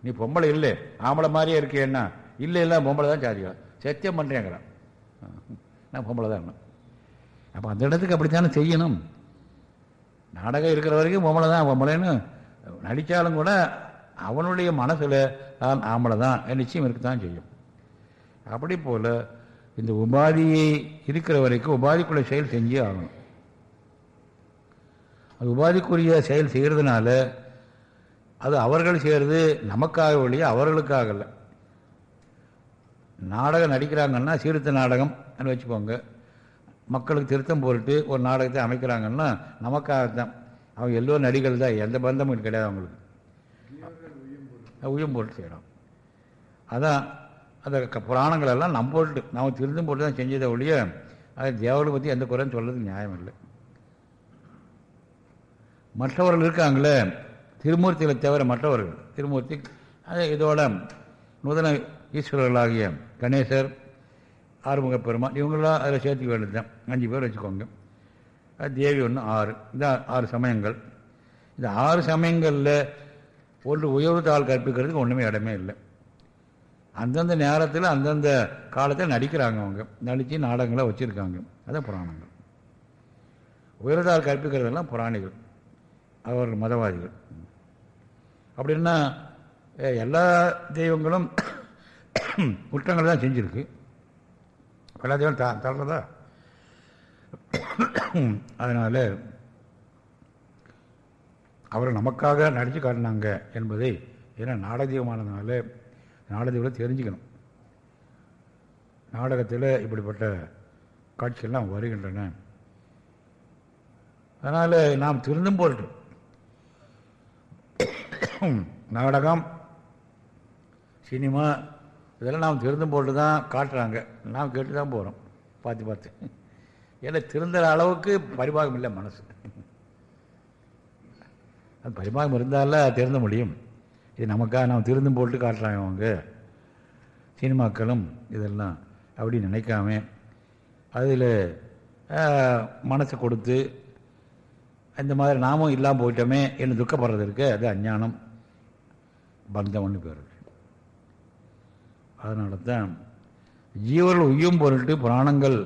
நீ பொம்பளை இல்லை ஆம்பளை மாதிரியே இருக்கேன்னா இல்லை இல்லை பொம்பளை தான் சாதிக்கிறான் சத்தியம் பண்ணுறேங்கிறான் நான் பொம்பளை தான் அப்போ அந்த இடத்துக்கு அப்படித்தானே செய்யணும்? நாடகம் இருக்கிற வரைக்கும் பொம்பளை தான் பொம்பளைன்னு நடித்தாலும் கூட அவனுடைய மனசில் தான் ஆம்பளை தான் நிச்சயம் இருக்கத்தான் செய்யும். அப்படி போல் இந்த உபாதியை இருக்கிற வரைக்கும் உபாதிக்குள்ள செயல் செஞ்சே ஆகணும். அது உபாதிக்குரிய செயல் செய்கிறதுனால அது அவர்கள் செய்கிறது நமக்காக ஒழிய அவர்களுக்காகல நாடகம் நடிக்கிறாங்கன்னா சீர்த்த நாடகம் வச்சுக்கோங்க. மக்களுக்கு திருத்தம் போட்டு ஒரு நாடகத்தை அமைக்கிறாங்கன்னா நமக்காகத்தான். அவங்க எல்லோரும் நடிகர்கள் தான். எந்த பந்தமும் கிடையாது அவங்களுக்கு. உயம் போட்டு செய்கிறோம் அதான் அந்த புராணங்கள் எல்லாம் நம்ம போட்டு நம்ம திருந்தும் போட்டு தான் செஞ்சதை ஒழிய அது தேவனை பற்றி எந்த குறைன்னு சொல்றது நியாயம் இல்லை. மற்றவர்கள் இருக்காங்களே திருமூர்த்திகளை தவிர மற்றவர்கள் திருமூர்த்தி அது இதோட நூதன ஈஸ்வரர்களாகிய கணேசர் ஆறுமுக பெருமான் இவங்களாம் அதில் சேர்த்துக்க வேண்டியது தான். அஞ்சு பேர் வச்சுக்கோங்க. தேவி ஒன்று ஆறு. இந்த ஆறு சமயங்கள். இந்த ஆறு சமயங்களில் ஒன்று உயர்வு தாள் கற்பிக்கிறதுக்கு ஒன்றுமே இடமே இல்லை. அந்தந்த நேரத்தில் அந்தந்த காலத்தில் நடிக்கிறாங்க அவங்க. நடித்து நாடகங்களை வச்சுருக்காங்க. அதான் புராணங்கள். உயர்தால் கற்பிக்கிறதெல்லாம் புராணிகள். அவர்கள் மதவாதிகள். அப்படின்னா எல்லா தெய்வங்களும் குற்றங்கள் தான் செஞ்சுருக்கு. எல்லாத்தையும் த தள்ளுறதா அதனால் அவர் நமக்காக நடித்து காட்டினாங்க என்பதை ஏன்னா நாடகீகமானதுனால நாடகத்தில் தெரிஞ்சுக்கணும். நாடகத்தில் இப்படிப்பட்ட காட்சிகள்லாம் வருகின்றன. அதனால் நாம் திருந்தும் பொருட்டு நாடகம் சினிமா இதெல்லாம் நாம் திருந்தும் போட்டு தான் காட்டுறாங்க. நாம் கேட்டு தான் போகிறோம் பார்த்து பார்த்து. ஏன்னா திருந்துற அளவுக்கு பரிபாகம் இல்லை மனசு. அது பரிபாகம் இருந்தால திருந்த முடியும். இது நமக்காக நாம் திருந்தும் போட்டு காட்டுறாங்க அவங்க. சினிமாக்களும் இதெல்லாம் அப்படி நினைக்காம அதில் மனசை கொடுத்து இந்த மாதிரி நாமும் இல்லாமல் போயிட்டோமே என்று துக்கப்படுறது இருக்கு. அது அஞ்ஞானம் பந்தம் ஒன்று பேர் அதனால தான் ஜீவர்கள் உய்யும் பொருட்டு புராணங்கள்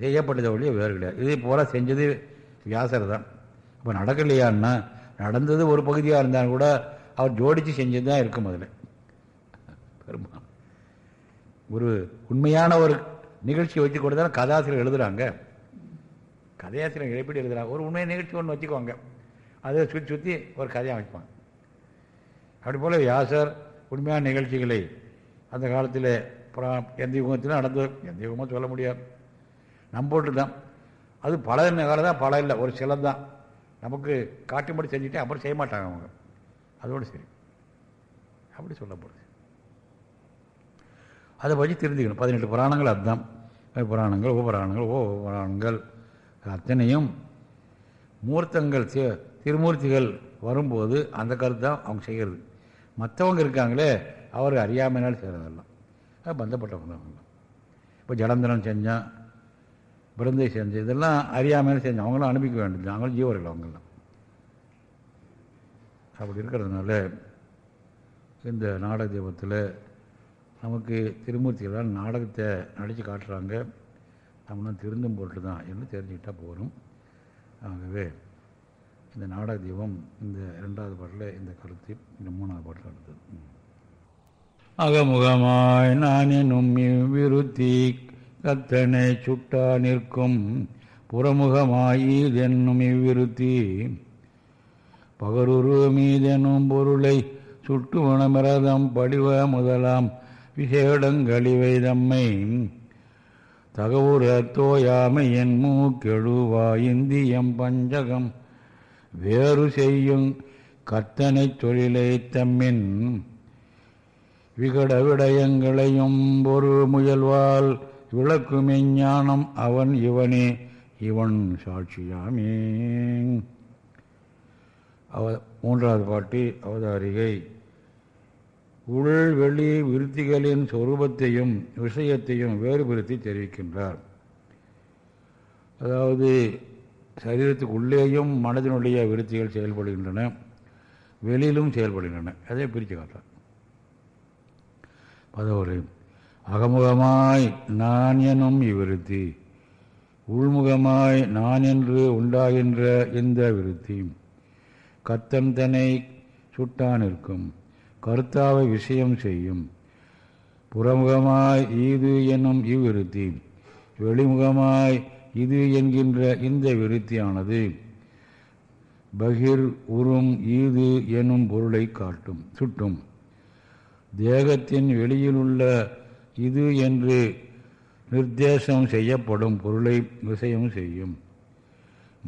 செய்யப்பட்டதை ஒழிய வேறு கிடையாது. இதே போல செஞ்சது வியாசர் தான். இப்போ நடக்கலையான்னா நடந்தது ஒரு பகுதியாக இருந்தாலும் கூட அவர் ஜோடித்து செஞ்சது தான் இருக்கும் அதில். பெருமா ஒரு உண்மையான ஒரு நிகழ்ச்சியை வச்சு கொண்டு தான் கதாசிரியர் எழுதுகிறாங்க கதையாசிரியர் எப்படி எழுதுகிறாங்க ஒரு உண்மை நிகழ்ச்சி ஒன்று வச்சுக்குவாங்க அதை சுற்றி சுற்றி ஒரு கதையை அமைப்பாங்க. அப்படி போல் வியாசர் உண்மையான நிகழ்ச்சிகளை அந்த காலத்தில் புறா எந்த யுகத்திலும் நடந்தது. எந்த யுகமும் சொல்ல முடியாது. நம்போட்டு தான் அது பல காலம் தான்? பல இல்லை. ஒரு சிலம் தான். நமக்கு காட்டும்படி செஞ்சுட்டு அப்புறம் செய்ய மாட்டாங்க அவங்க. அதோடு சரி. அப்படி சொல்லப்படுது. அதை வச்சு தெரிஞ்சுக்கணும். பதினெட்டு புராணங்கள் அதுதான். புராணங்கள் உபபுராணங்கள் ஓ புராணங்கள் அத்தனையும் மூர்த்தங்கள் திருமூர்த்திகள் வரும்போது அந்த கருத்து தான் அவங்க செய்கிறது. மற்றவங்க இருக்காங்களே அவர் அறியாமையினால் செய்கிறதெல்லாம் அது பந்தப்பட்டவங்க இப்போ ஜலந்தனம் செஞ்சான் பிறந்தை செஞ்சு இதெல்லாம் அறியாமையில் செஞ்சோம் அவங்களும் அனுப்பிக்க வேண்டியது அவங்களும் ஜீவர்கள் அவங்களாம் அப்படி இருக்கிறதுனால இந்த நாடக தீபத்தில் நமக்கு திருமூர்த்திகளால் நாடகத்தை நடித்து காட்டுறாங்க. நம்மளும் திருந்தும் பொருட்டு தான் என்று தெரிஞ்சுக்கிட்டால் போகிறோம் ஆகவே இந்த நாடக தீபம் இந்த ரெண்டாவது பாட்டில் இந்த கருத்து இந்த மூணாவது பாட்டில் அடுத்தது. அகமுகமாய் நான் என்னும் விருத்தி கத்தனை சுட்டா நிற்கும். புறமுகமாயீதென்னும் இவ்விருத்தி. பகருரு மீதெனும் பொருளை சுட்டு உணமிரதம் படிவ முதலாம் விசேடங்களிவை தம்மை. தகவுர தோயாமை என் மூக்கெழுவா இந்தியம் பஞ்சகம். வேறு செய்யும் கத்தனை தொழிலை தம்மின். விகட விடயங்களையும் ஒரு முயல்வால் விளக்குமே ஞானம் அவன் இவனே. இவன் சாட்சியாமே. அவ மூன்றாவது பாட்டி அவதாரிகை. உள் வெளி விருத்திகளின் சொரூபத்தையும் விஷயத்தையும் வேறுபடுத்தி தெரிவிக்கின்றார். அதாவது சரீரத்துக்குள்ளேயும் மனதினுடைய விருத்திகள் செயல்படுகின்றன. வெளியிலும் செயல்படுகின்றன. அதை பிரித்து காட்டார் பதவுரை அகமுகமாய் நான் எனும் இவ்விருத்தி. உள்முகமாய் நான் என்று உண்டாகின்ற இந்த விருத்தி கத்தன் தன்னை சுட்டான் இருக்கும் கருத்தாவை விஷயம் செய்யும். புறமுகமாய் இது என்னும் இவ்விருத்தி. வெளிமுகமாய் இது என்கின்ற இந்த விருத்தியானது. பகிர் உறும் ஈது எனும் பொருளை காட்டும் சுட்டும். தேகத்தின் வெளியிலுள்ள இது என்று நிர்தேசம் செய்யப்படும் பொருளை விஷயம் செய்யும்.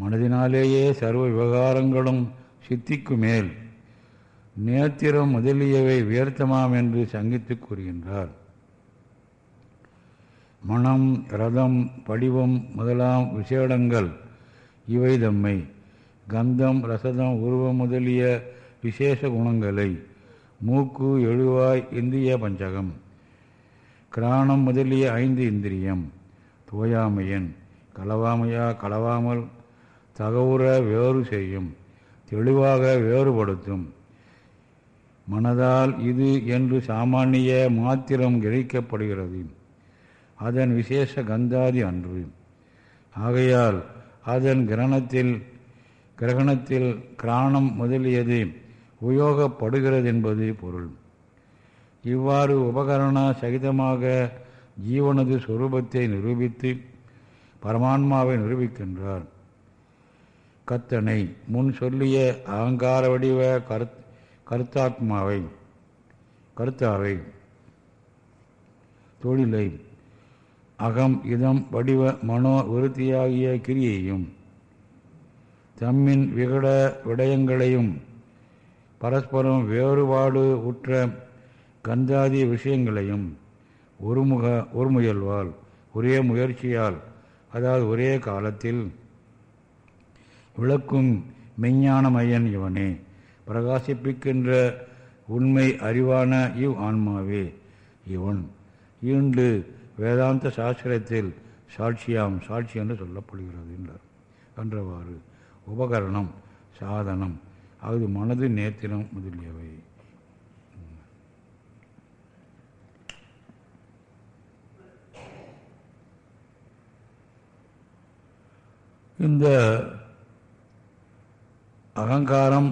மனதினாலேயே சர்வ விவகாரங்களும் சித்திக்கு மேல். நேத்திரம் முதலியவை வியர்த்தமாம் என்று சங்கித்து கூறுகின்றார். மனம் ரதம் படிவம் முதலாம் விசேடங்கள் இவை தம்மை கந்தம் ரசதம் உருவம் முதலிய விசேஷ குணங்களை மூக்கு எழுவாய் இந்திய பஞ்சகம். கிராணம் முதலிய ஐந்து இந்திரியம். தோயாமையன் களவாமையா களவாமல் தகவுற வேறு செய்யும். தெளிவாக வேறுபடுத்தும். மனதால் இது என்று சாமானிய மாத்திரம் கிரகிக்கப்படுகிறது. அதன் விசேஷ கந்தாதி அன்று. ஆகையால் அதன் கிரணத்தில் கிரகணத்தில் கிராணம் முதலியது உபயோகப்படுகிறது என்பது பொருள். இவ்வாறு உபகரண சகிதமாக ஜீவனது சொரூபத்தை நிரூபித்து பரமான்மாவை நிரூபிக்கின்றார். கத்தனை முன் சொல்லிய அகங்கார வடிவ கருத் கருத்தாத்மாவை கருத்தாவை தொழிலை அகம் இதம் வடிவ மனோ விருத்தியாகிய கிரியையும் தம்மின் விகட விடயங்களையும் பரஸ்பரம் வேறுபாடு உற்ற கந்தாதி விஷயங்களையும் ஒருமுக ஒரு முயல்வால் ஒரே முயற்சியால் அதாவது ஒரே காலத்தில் விளக்கும் மெஞ்ஞானமயன் இவனே. பிரகாசிப்பிக்கின்ற உண்மை அறிவான இவ் ஆன்மாவே. இவன் ஈண்டு வேதாந்த சாஸ்திரத்தில் சாட்சியாம் சாட்சி என்று சொல்லப்படுகிறது என்றார். என்றவாறு உபகரணம் சாதனம் அது மனது நேத்திரம் முதலியவை. இந்த அகங்காரம்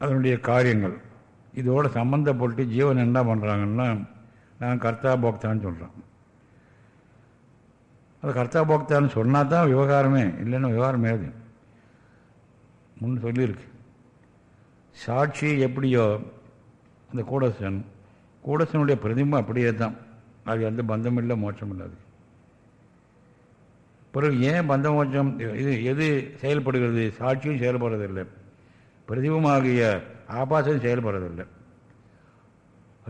அதனுடைய காரியங்கள் இதோட சம்பந்தப்பட்டு ஜீவன் என்ன பண்ணுறாங்கன்னா நான் கர்த்தா போக்தான்னு சொல்கிறேன் அது கர்த்தா போக்தான்னு சொன்னால் தான் விவகாரமே இல்லைன்னா விவகாரமே அது. முன் சொல்லியிருக்கு. சாட்சி எப்படியோ அந்த கூடசன் கூடசனுடைய பிரதிமை அப்படியே தான். அது எந்த பந்தம் இல்லை மோட்சம் இல்லாது பிறகு ஏன் பந்த மோட்சம்? இது எது செயல்படுகிறது? சாட்சியும் செயல்படுறதில்லை. பிரதிபமாகிய ஆபாசம் செயல்படுறதில்லை.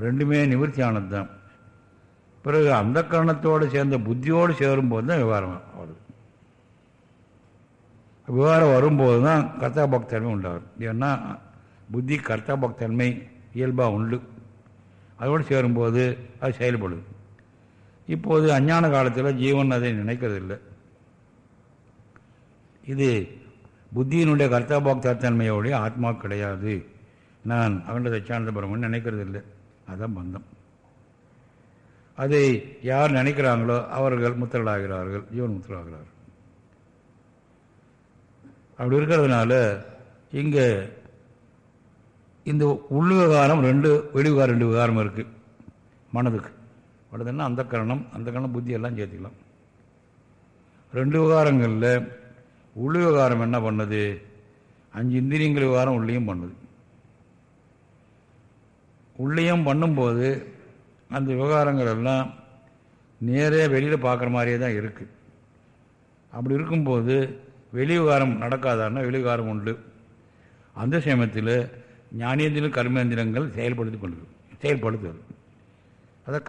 ரெண்டுமே நிவர்த்தியானது தான் பிறகு அந்த கரணத்தோடு சேர்ந்த புத்தியோடு சேரும்போது தான் விவகாரம் ஆகுது. விவகாரம் வரும்போது தான் கர்த்தா பக்தன்மை உண்டாகும். ஏன்னா புத்தி கர்த்தா பக்தன்மை இயல்பாக உண்டு. அதோடு சேரும்போது அது செயல்படுது. இப்போது அஞ்ஞான காலத்தில் ஜீவன் அதை நினைக்கிறதில்லை. இது புத்தியினுடைய கர்த்தா கர்த்தாபோக்தன்மையோடைய ஆத்மா கிடையாது. நான் அகண்ட சச்சானந்த பிரம்மன் நினைக்கிறது இல்லை அதுதான் பந்தம். அதை யார் நினைக்கிறாங்களோ அவர்கள் முத்திரளாகிறார்கள் ஜீவன் முத்திரலாகிறார்கள் அப்படி இருக்கிறதுனால இங்கே இந்த உள் விவகாரம் ரெண்டு வெளிவிகாரம் ரெண்டு விவகாரம் இருக்குது மனதுக்கு. மனதுன்னா அந்த கரணம் அந்த கரணம் புத்தி எல்லாம் சேர்த்துக்கலாம். ரெண்டு விவகாரங்களில் உள் விவகாரம் என்ன பண்ணுது? அஞ்சு இந்திரியங்கள் விவகாரம் உள்ளேயும் பண்ணுது. உள்ளேயும் பண்ணும்போது அந்த விவகாரங்கள் எல்லாம் நேரே வெளியில் பார்க்குற மாதிரியே தான் இருக்குது அப்படி இருக்கும்போது வெளி நடக்காதான நடக்காதான்னா உண்டு. அந்த சமயத்தில் ஞானேந்திரம் கர்மேந்திரங்கள் செயல்படுத்தி கொண்டு செயல்படுத்துவது. அதை